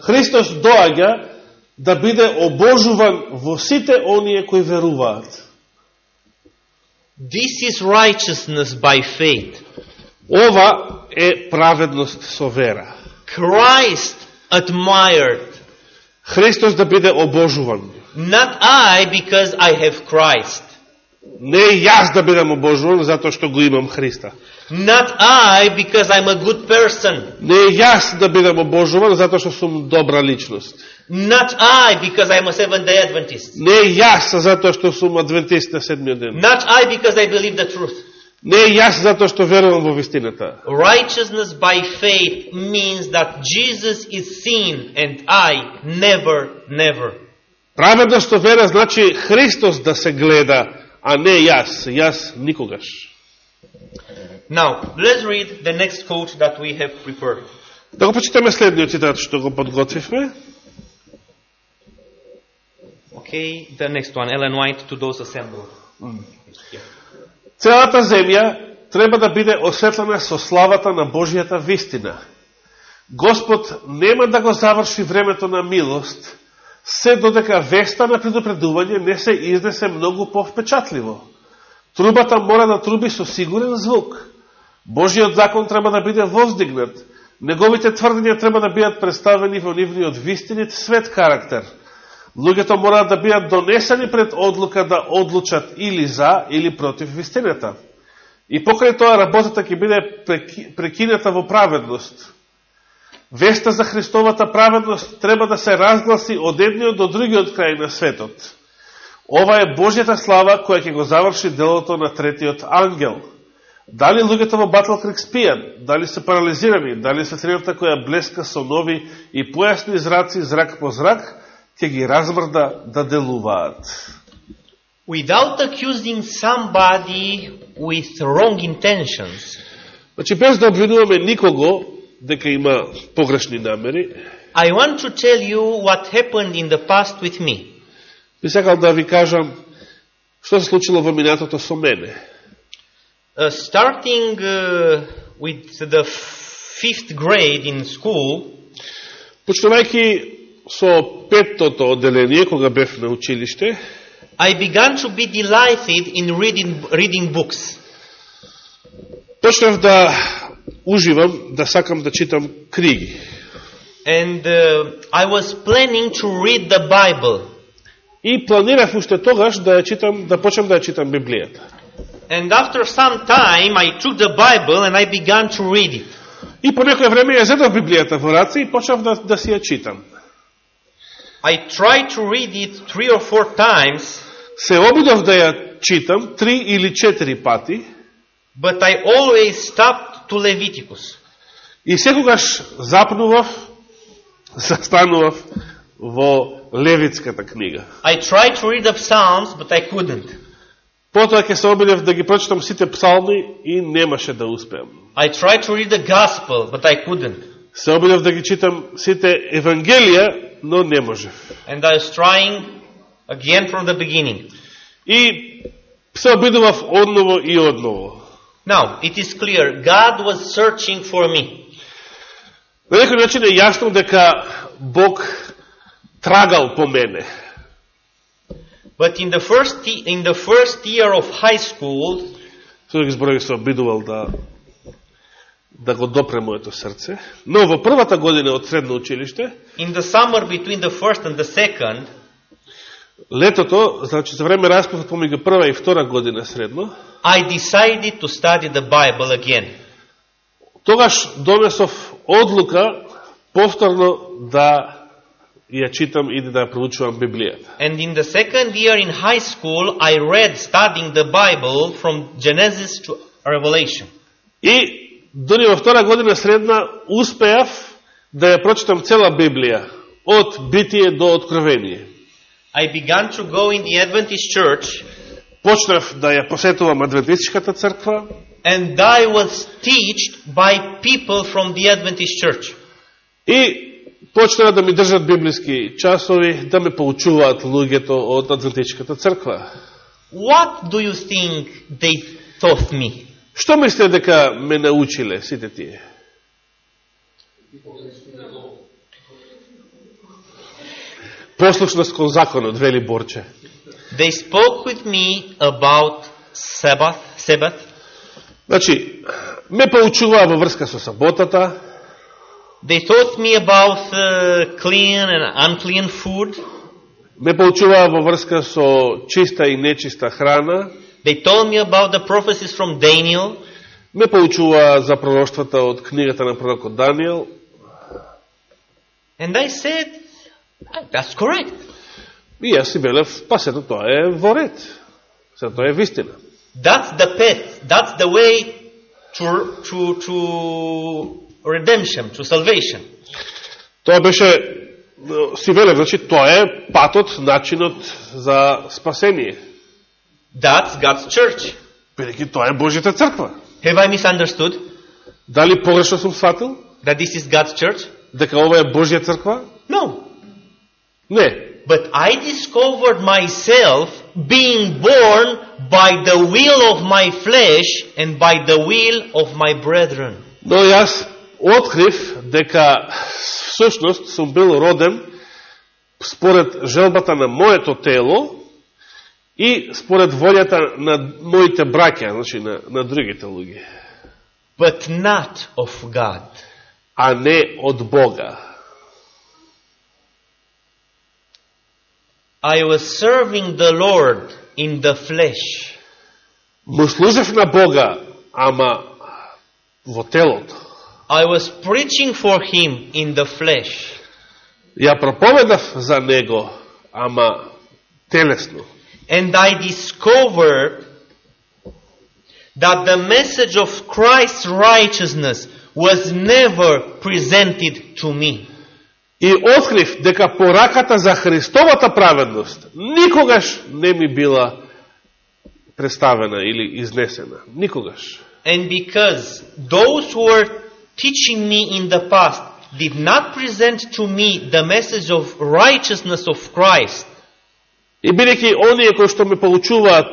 Христос доаѓа да биде обожуван во сите оние кои веруваат. This is righteousness by faith. Ова е праведност со вера. Christ admired, Христос да биде обожуван. not I because I have Christ. Не јас да бидам обожуван затоа што го имам Христа. Not I because I'm a good person. Не јас да бидам обожуван затоа што сум добра личност. Not I because I'm a Seventh day Adventist. Не јас затоа што сум адвентист на седмиот ден. Not I because I believe the truth. Не јас затоа што верувам во вистината. Righteousness by faith means that Jesus is seen and I never, never. Праведност со вера значи Христос да се гледа, а не јас. Јас никогаш. Now, let's read the next quote that we have prepared. Да го почитаме следниот цитат што го подготвивме. Okay, the next one, Ellen White to those assembled. Целата земја треба да биде осветлена со славата на Божијата вистина. Господ нема да го заврши времето на милост, се додека веста на предупредување не се изнесе многу повпечатливо. Трубата мора да труби со сигурен звук. Божиот закон треба да биде воздигнат. Неговите тврдења треба да бидат представени во нивниот вистинит свет карактер. Луѓето мораат да бидат донесени пред одлука да одлучат или за или против вистината. И покрај тоа работата ќе биде прекината во праведност. Веста за Христовата праведност треба да се разгласи од едниот до другиот крај на светот. Ова е Божјата слава која ќе го заврши делото на третиот ангел. Дали луѓето во Батл Крик спијан, дали се парализирани, дали светлината која блеска со нови и појасни зраци зрак по зрак, ќе ги размрда да делуваат. Without accusing somebody with wrong intentions, Значи, без да обвинуваме никого дека има погрешни намери, I want to tell you what happened in the past with me. би сакал да ви кажам што се случило во минатото со мене. Uh, starting uh, with the fifth grade in school, Почнувајќи со петтото одделение, кога бев на училиште, I began to be delighted in reading, reading books. почнав да уживам, да сакам да читам книги. And uh, I was planning to read the Bible. И планирав уште тогаш да ја читам, да почнам да ја читам Библијата. And after some time, I took the Bible and I began to read it. И по некој време ја зедов Библијата во раце и почнав да, да си ја читам. I tried to read it three or four times, Се обидов да ја читам три или четири пати but I always stopped to Leviticus. и секогаш запнував, застанував во Левитската книга. I tried to read the Psalms, but I couldn't. Потоа ќе се обидев да ги прочитам сите псалми и немаше да успеам. I tried to read the Gospel, but I couldn't. Се обидев да ги читам сите Евангелија, но не можев. And I was trying again from the beginning. И се обидував одново и одново. Now, it is clear, God was searching for me. На некој начин е јасно дека Бог трагал по мене. But in the first, in the first year of high school, се обидувал да да го допре моето срце. Но во првата година од средно училиште, in the summer between the first and the second, летото, значи за време распознат помеѓу прва и втора година средно, I decided to study the Bible again. тогаш донесов одлука повторно да ја читам и да ја проучувам Библијата. And in the second year in high school, I read studying the Bible from Genesis to Revelation. И дури во втора година средна успеав да ја прочитам цела Библија, од Битие до Откровение. I began to go in the Adventist church Почнав да ја посетувам Адвентистичката црква and I was taught by people from the Adventist church. и почнаа да ми држат библиски часови, да ме поучуваат луѓето од Адвентистичката црква. What do you think they taught me? Што мислите дека ме научиле сите тие? Послушност кон законот, вели Борче. They spoke with me about Sabbath, Sabbath. Значи, ме поучуваа во врска со саботата, They taught me about uh, clean and unclean food. ме поучуваа во врска со чиста и нечиста храна, They told me about the prophecies from Daniel. ме поучуваа за пророштвата од книгата на пророкот Даниел, And I said, "Ah, that's correct. и јас си велев, па сето тоа е во ред. Сето тоа е вистина. That's the path. That's the way to, to, to redemption, to salvation. Тоа беше, ну, си велев, значи, тоа е патот, начинот за спасение. That's God's church. Бидеќи тоа е Божјата црква. Have I misunderstood Дали погрешно сум сватил that this is God's church? дека ова е Божја црква? No. Не. But I discovered myself being born by the will of my flesh and by the will of my brethren. Но јас открив дека всушност сум бил роден според желбата на моето тело и според волјата на моите браќа, значи на, на другите луѓе, But not of God. а не од Бога. I was serving the Lord in the flesh. Му служев на Бога, ама во телото. I was preaching for Him in the flesh. Ја проповедав за Него, ама телесно. And I discovered that the message of Christ's righteousness was never presented to me. И открив дека пораката за Христовата праведност никогаш не ми била представена или изнесена. Никогаш. And because those who were teaching me in the past did not present to me the message of righteousness of Christ, И бидејќи оние кои што ме получуваат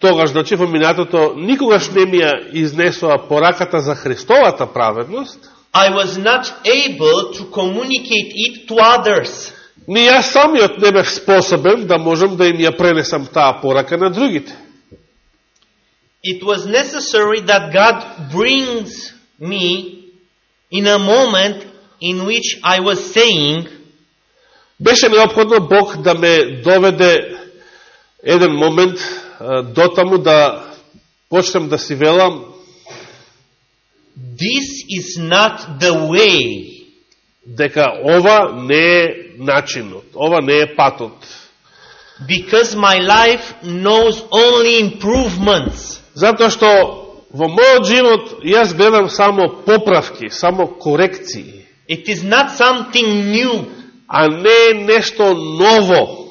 тогаш, значи во минатото, никогаш не ми ја изнесоа пораката за Христовата праведност, I was not able to communicate it to others. ни јас самиот не бев способен да можам да им ја пренесам таа порака на другите. It was necessary that God brings me in a moment in which I was saying, Беше необходно Бог да ме доведе еден момент а, до таму да почнем да си велам this is not the way. дека ова не е начинот, ова не е патот. Because my life knows only improvements. Затоа што во мојот живот јас гледам само поправки, само корекции, It is not something new. а не нешто ново.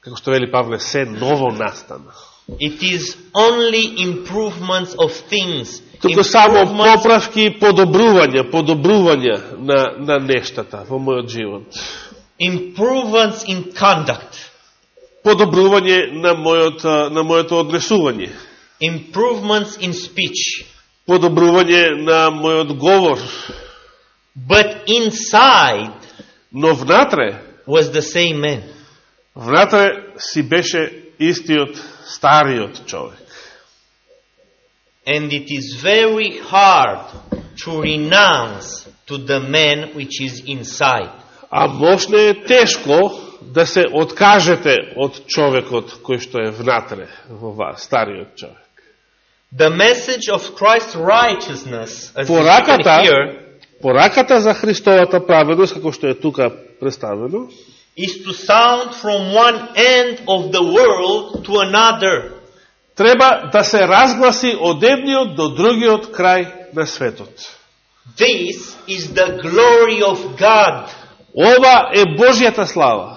Како што вели Павле, се ново настана. It is only improvements of things. Туку само поправки и подобрување, подобрување на, на нештата во мојот живот. improvements in conduct, Подобрување на мојот, на моето однесување. Improvements in speech. Подобрување на мојот говор. But inside Но внатре, was the same man. внатре си беше истиот стариот човек. And it is very hard to renounce to the man which is inside. А можно е тешко да се откажете од човекот кој што е внатре во вас, стариот човек. The message of Christ's righteousness, as Пораката, hear, пораката за Христовата праведност, како што е тука представено, is to sound from one end of the world to another. треба да се разгласи од едниот до другиот крај на светот. This is the glory of God. Ова е Божјата слава.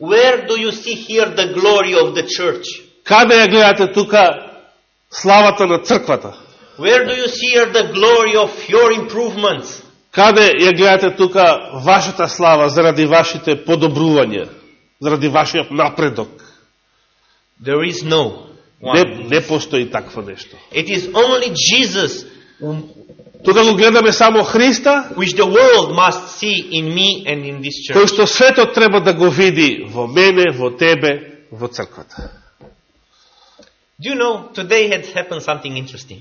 Where do you see here the glory of the church? Каде ја гледате тука славата на црквата? Where do you see the glory of your improvements? Каде ја гледате тука вашата слава заради вашите подобрувања, заради вашиот напредок? There is no Не, one. не постои такво нешто. It is only Jesus Тука го гледаме само Христа, which the world must see in me and in this кој church. што светот треба да го види во мене, во тебе, во црквата. Do you know, today had happened something interesting.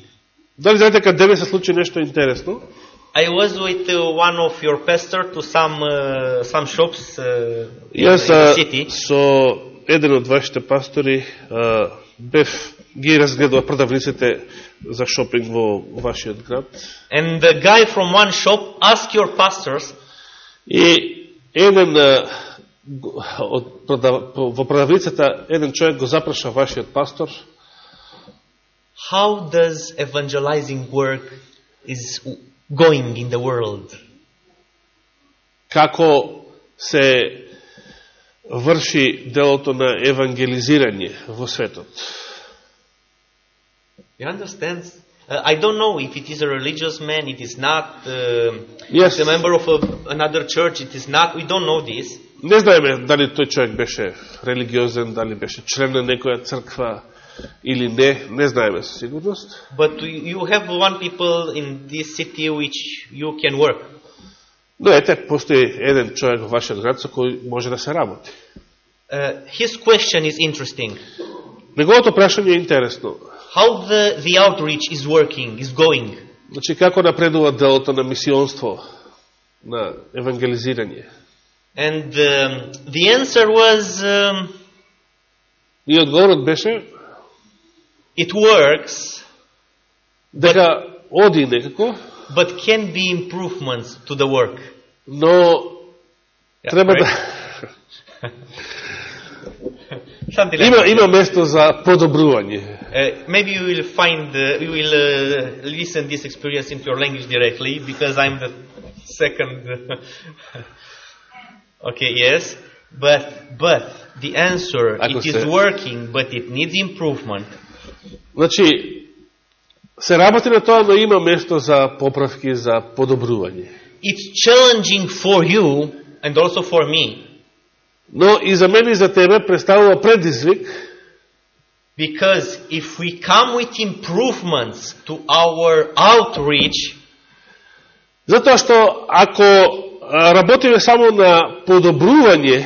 Дали знаете каде денес се случи нешто интересно? I was with uh, one of your pastor to some uh, some shops uh, in, Јас in the а, city, со еден од вашите пастори а, бев ги разгледува продавниците за шопинг во вашиот град. and the guy from one shop asked your pastors, И еден а, го- од продав, во продавницата еден човек го запраша вашиот пастор "How does evangelizing work is going in the world?" како се врши делото на евангелизирање во светот. You understand? Uh, I don't know if it is a religious man, it is not. Uh, Yes. it's a member of a, another church, it is not. We don't know this. Не знаеме дали тој човек беше религиозен, дали беше член на некоја црква Или не, не знаеме со сигурност. But you have one people in this city which you can work. Но ете, постои еден човек во вашиот град со кој може да се работи. Uh, his question is interesting. Неговото прашање е интересно. How the, the outreach is working, is going. Значи, како напредува делото на мисионство, на евангелизирање? And um, the answer was um, И одговорот беше it works, дека оди некако, but can be improvements to the work. но Yeah, треба right? да Something like има that. има место за подобрување. Uh, maybe you will find, uh, you will uh, listen this experience into your language directly because I'm the second. *laughs* okay, yes, but but the answer Ako it is se- working, but it needs improvement. Значи, се работи на тоа, но има место за поправки, за подобрување. It's challenging for you and also for me Но и за мене и за тебе представува предизвик, because if we come with improvements to our outreach, затоа што ако работиме само на подобрување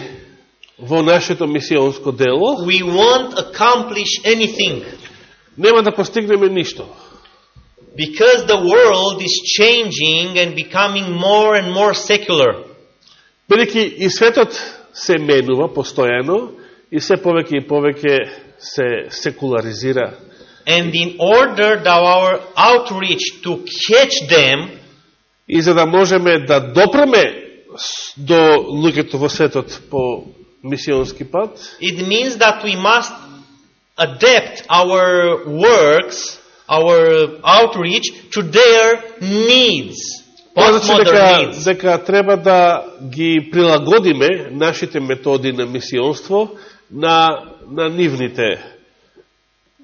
во нашето мисионско дело, we won't accomplish anything нема да постигнеме ништо. because the world is changing and becoming more and more secular. Бидејќи и светот се менува постојано и се повеќе и повеќе се секуларизира And in order that our outreach to catch them и за да можеме да допреме с- до луѓето во светот по мисионски пат, It means that we must adapt our works, our outreach to their needs, Тоа значи postmodern дека, needs. дека треба да ги прилагодиме нашите методи на мисионство на, на нивните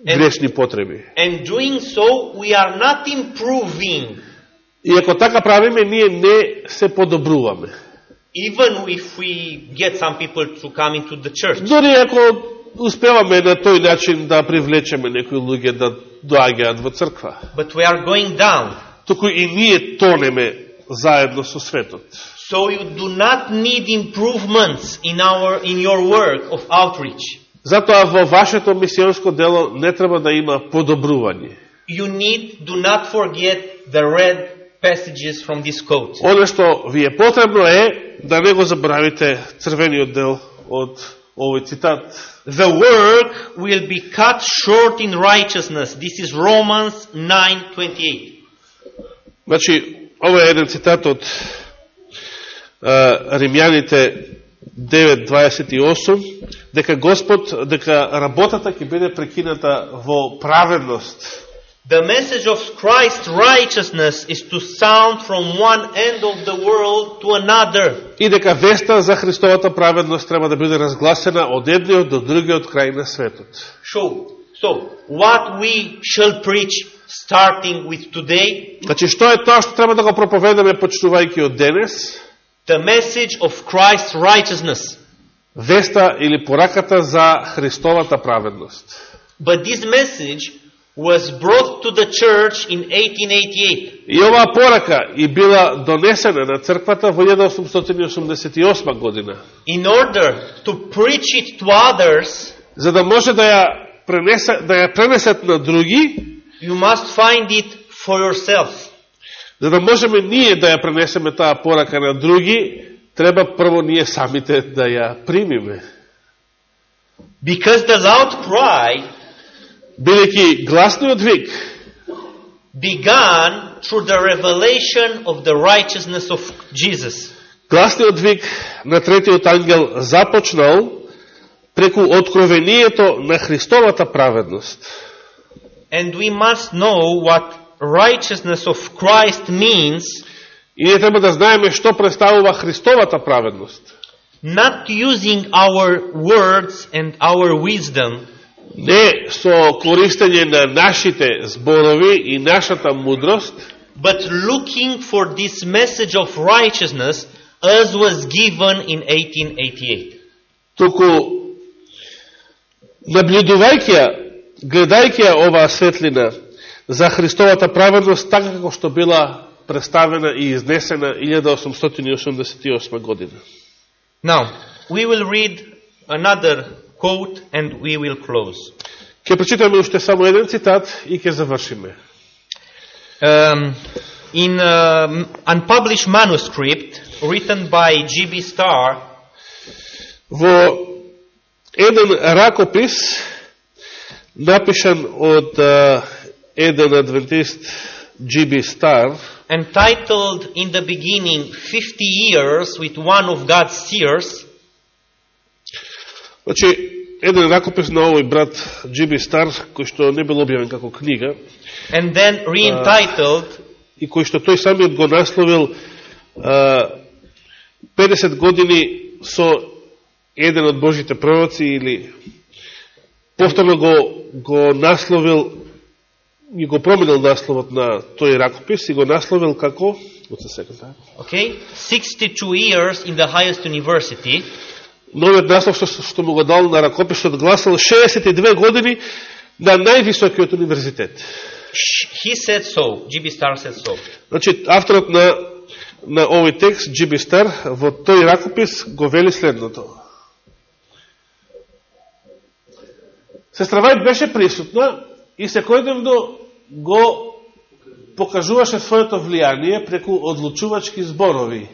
Е- грешни потреби. And doing so, we are not improving, И ако така правиме, ние не се подобруваме. even if we get some people to come into the church. Дори ако успеваме на тој начин да привлечеме некои луѓе да доаѓаат во црква. But we are going down. Туку и ние тонеме заедно со светот. So you do not need improvements in our in your work of outreach. Затоа во вашето мисионско дело не треба да има подобрување. You need do not forget the red passages from this quote. Оно што ви е потребно е да не го забравите црвениот дел од овој цитат. The work will be cut short in righteousness. This is Romans 9:28. Значи, ова е еден цитат од Римјаните 9.28, дека Господ, дека работата ќе биде прекината во праведност. The message of Christ's righteousness is to sound from one end of the world to another. И дека веста за Христовата праведност треба да биде разгласена од едниот до другиот крај на светот. So, so what we shall preach starting with today, Значи, што е тоа што треба да го проповедаме почнувајќи од денес? the message of Christ's righteousness. Веста или пораката за Христовата праведност. But this message was brought to the church in 1888. И оваа порака и била донесена на црквата во 1888 година, In order to preach it to others, за да може да ја пренесе, да ја пренесат на други, you must find it for yourself. за да можеме ние да ја пренесеме таа порака на други, треба прво ние самите да ја примиме. Because the loud cry Бидејќи гласниот вик began through the revelation of the righteousness of Jesus. Гласниот вик на третиот ангел започнал преку откровението на Христовата праведност. And we must know what righteousness of Christ means, И ние треба да знаеме што представува Христовата праведност. not using our words and our wisdom, Не со користење на нашите зборови и нашата мудрост, but looking for this message of righteousness as was given in 1888. туку наблюдувајќи ја, гледајќи ја оваа светлина за Христовата праведност, така како што била представена и изнесена 1888 година. Now, we will read another quote and we will close. Ке прочитаме уште само еден цитат и ќе завршиме. Um, in um, unpublished manuscript written by G.B. Starr, Во еден ракопис, напишан од а, еден адвентист G.B. Star, entitled in the beginning 50 years with one of God's seers, значи, еден ракопис на овој брат G.B. Star, кој што не бил објавен како книга, and then re-entitled и кој што тој самиот го насловил а, 50 години со еден од Божите пророци или повторно го, го насловил и го променил насловот на тој ракопис и го насловил како second time? okay, 62 years in the highest university, Новиот наслов што, што му го дал на ракописот гласил 62 години на највисокиот универзитет. He said so, G.B. Starr said so. Значи, авторот на, на овој текст, Джиби Стар, во тој ракопис го вели следното. Сестра Вајд беше присутна и секојдневно го покажуваше своето влијание преку одлучувачки зборови,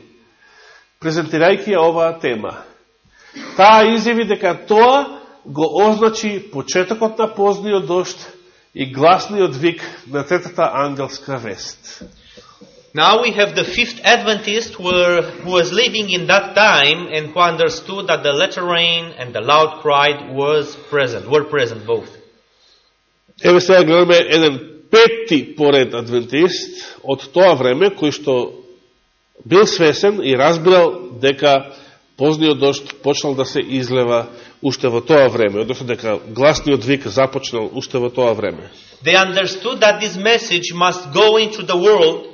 презентирајќи ја оваа тема. Таа изјави дека тоа го означи почетокот на позниот дошт и гласниот вик на третата ангелска вест. Now we have the fifth Adventist were, who was living in that time and who understood that the latter rain and the loud cry was present, were present both. Еве сега гледаме еден пети поред адвентист од тоа време, кој што бил свесен и разбирал дека позниот дошт почнал да се излева уште во тоа време, односно дека гласниот вик започнал уште во тоа време. They understood that this message must go into the world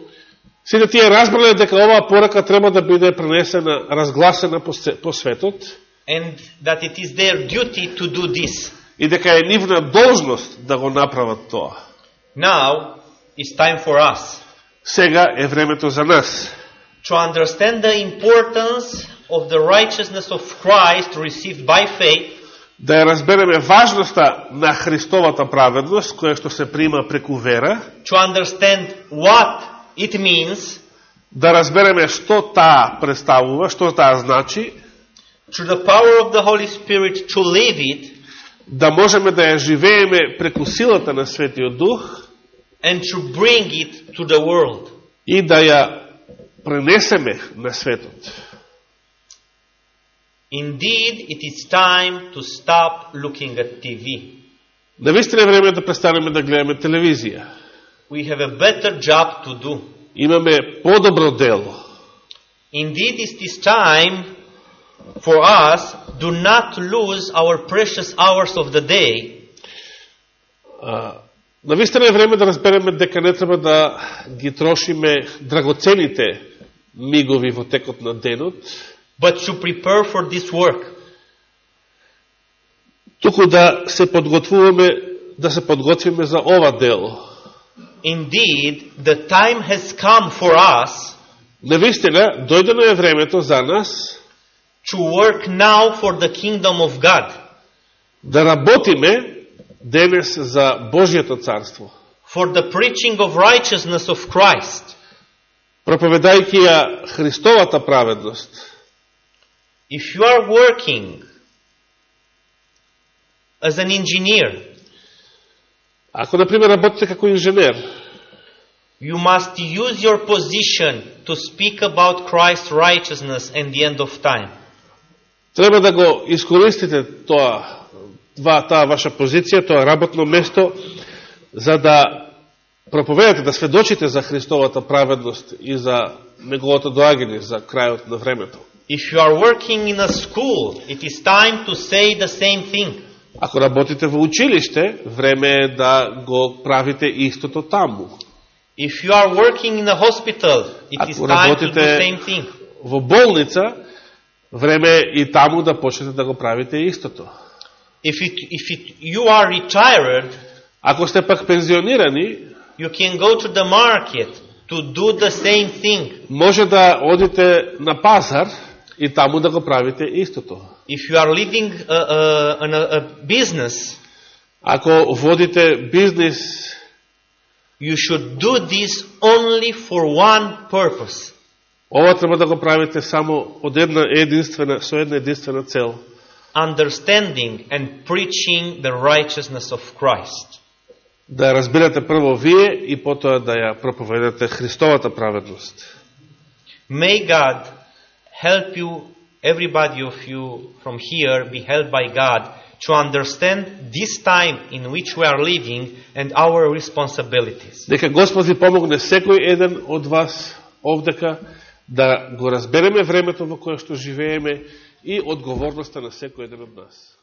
Сите тие разбрале дека оваа порака треба да биде пренесена, разгласена по, по светот and that it is their duty to do this. и дека е нивна должност да го направат тоа. Now it's time for us Сега е времето за нас to understand the importance of the righteousness of Christ received by faith да ја разбереме важноста на Христовата праведност, која што се прима преку вера, to understand what it means да разбереме што таа представува, што таа значи, through the power of the Holy Spirit to live it да можеме да ја живееме преку силата на Светиот Дух and to bring it to the world. и да ја пренесеме на светот. Indeed, it is time to stop looking at TV. Навистина е време да престанеме да гледаме телевизија. We have a better job to do. Имаме подобро дело. Indeed, it is time for us do not lose our precious hours of the day А, навистина е време да разбереме дека не треба да ги трошиме драгоцените мигови во текот на денот, but to prepare for this work. туку да се подготвуваме, да се подготвиме за ова дело. Indeed, the time has come for us Навистина, дојдено е времето за нас to work now for the kingdom of God, да работиме денес за Божието царство, for the preaching of righteousness of Christ. проповедајќи ја Христовата праведност. If you are working as an engineer, Ако, например, работите како инженер, you must use your position to speak about Christ's righteousness and the end of time. треба да го искористите тоа, два, таа ваша позиција, тоа работно место, за да проповедате, да сведочите за Христовата праведност и за Неговото доагање, за крајот на времето. If you are working in a school, it is time to say the same thing. Ако работите во училиште, време е да го правите истото таму. If you are working in a hospital, it is Ако time to do the same thing. Во болница, време е и таму да почнете да го правите истото. If, it, if it, you are retired, Ако сте пак пензионирани, you can go to the market to do the same thing. може да одите на пазар и таму да го правите истото. If you are leading a, a, a, a business, Ако водите бизнис, you should do this only for one purpose ова треба да го правите само од една единствена, со една единствена цел. understanding and preaching the righteousness of Christ. Да разбирате прво вие и потоа да ја проповедате Христовата праведност. May God help you, everybody of you from here, be helped by God to understand this time in which we are living and our responsibilities. Нека Господ ви помогне секој еден од вас овдека да го разбереме времето во кое што живееме и одговорноста на секој еден од нас.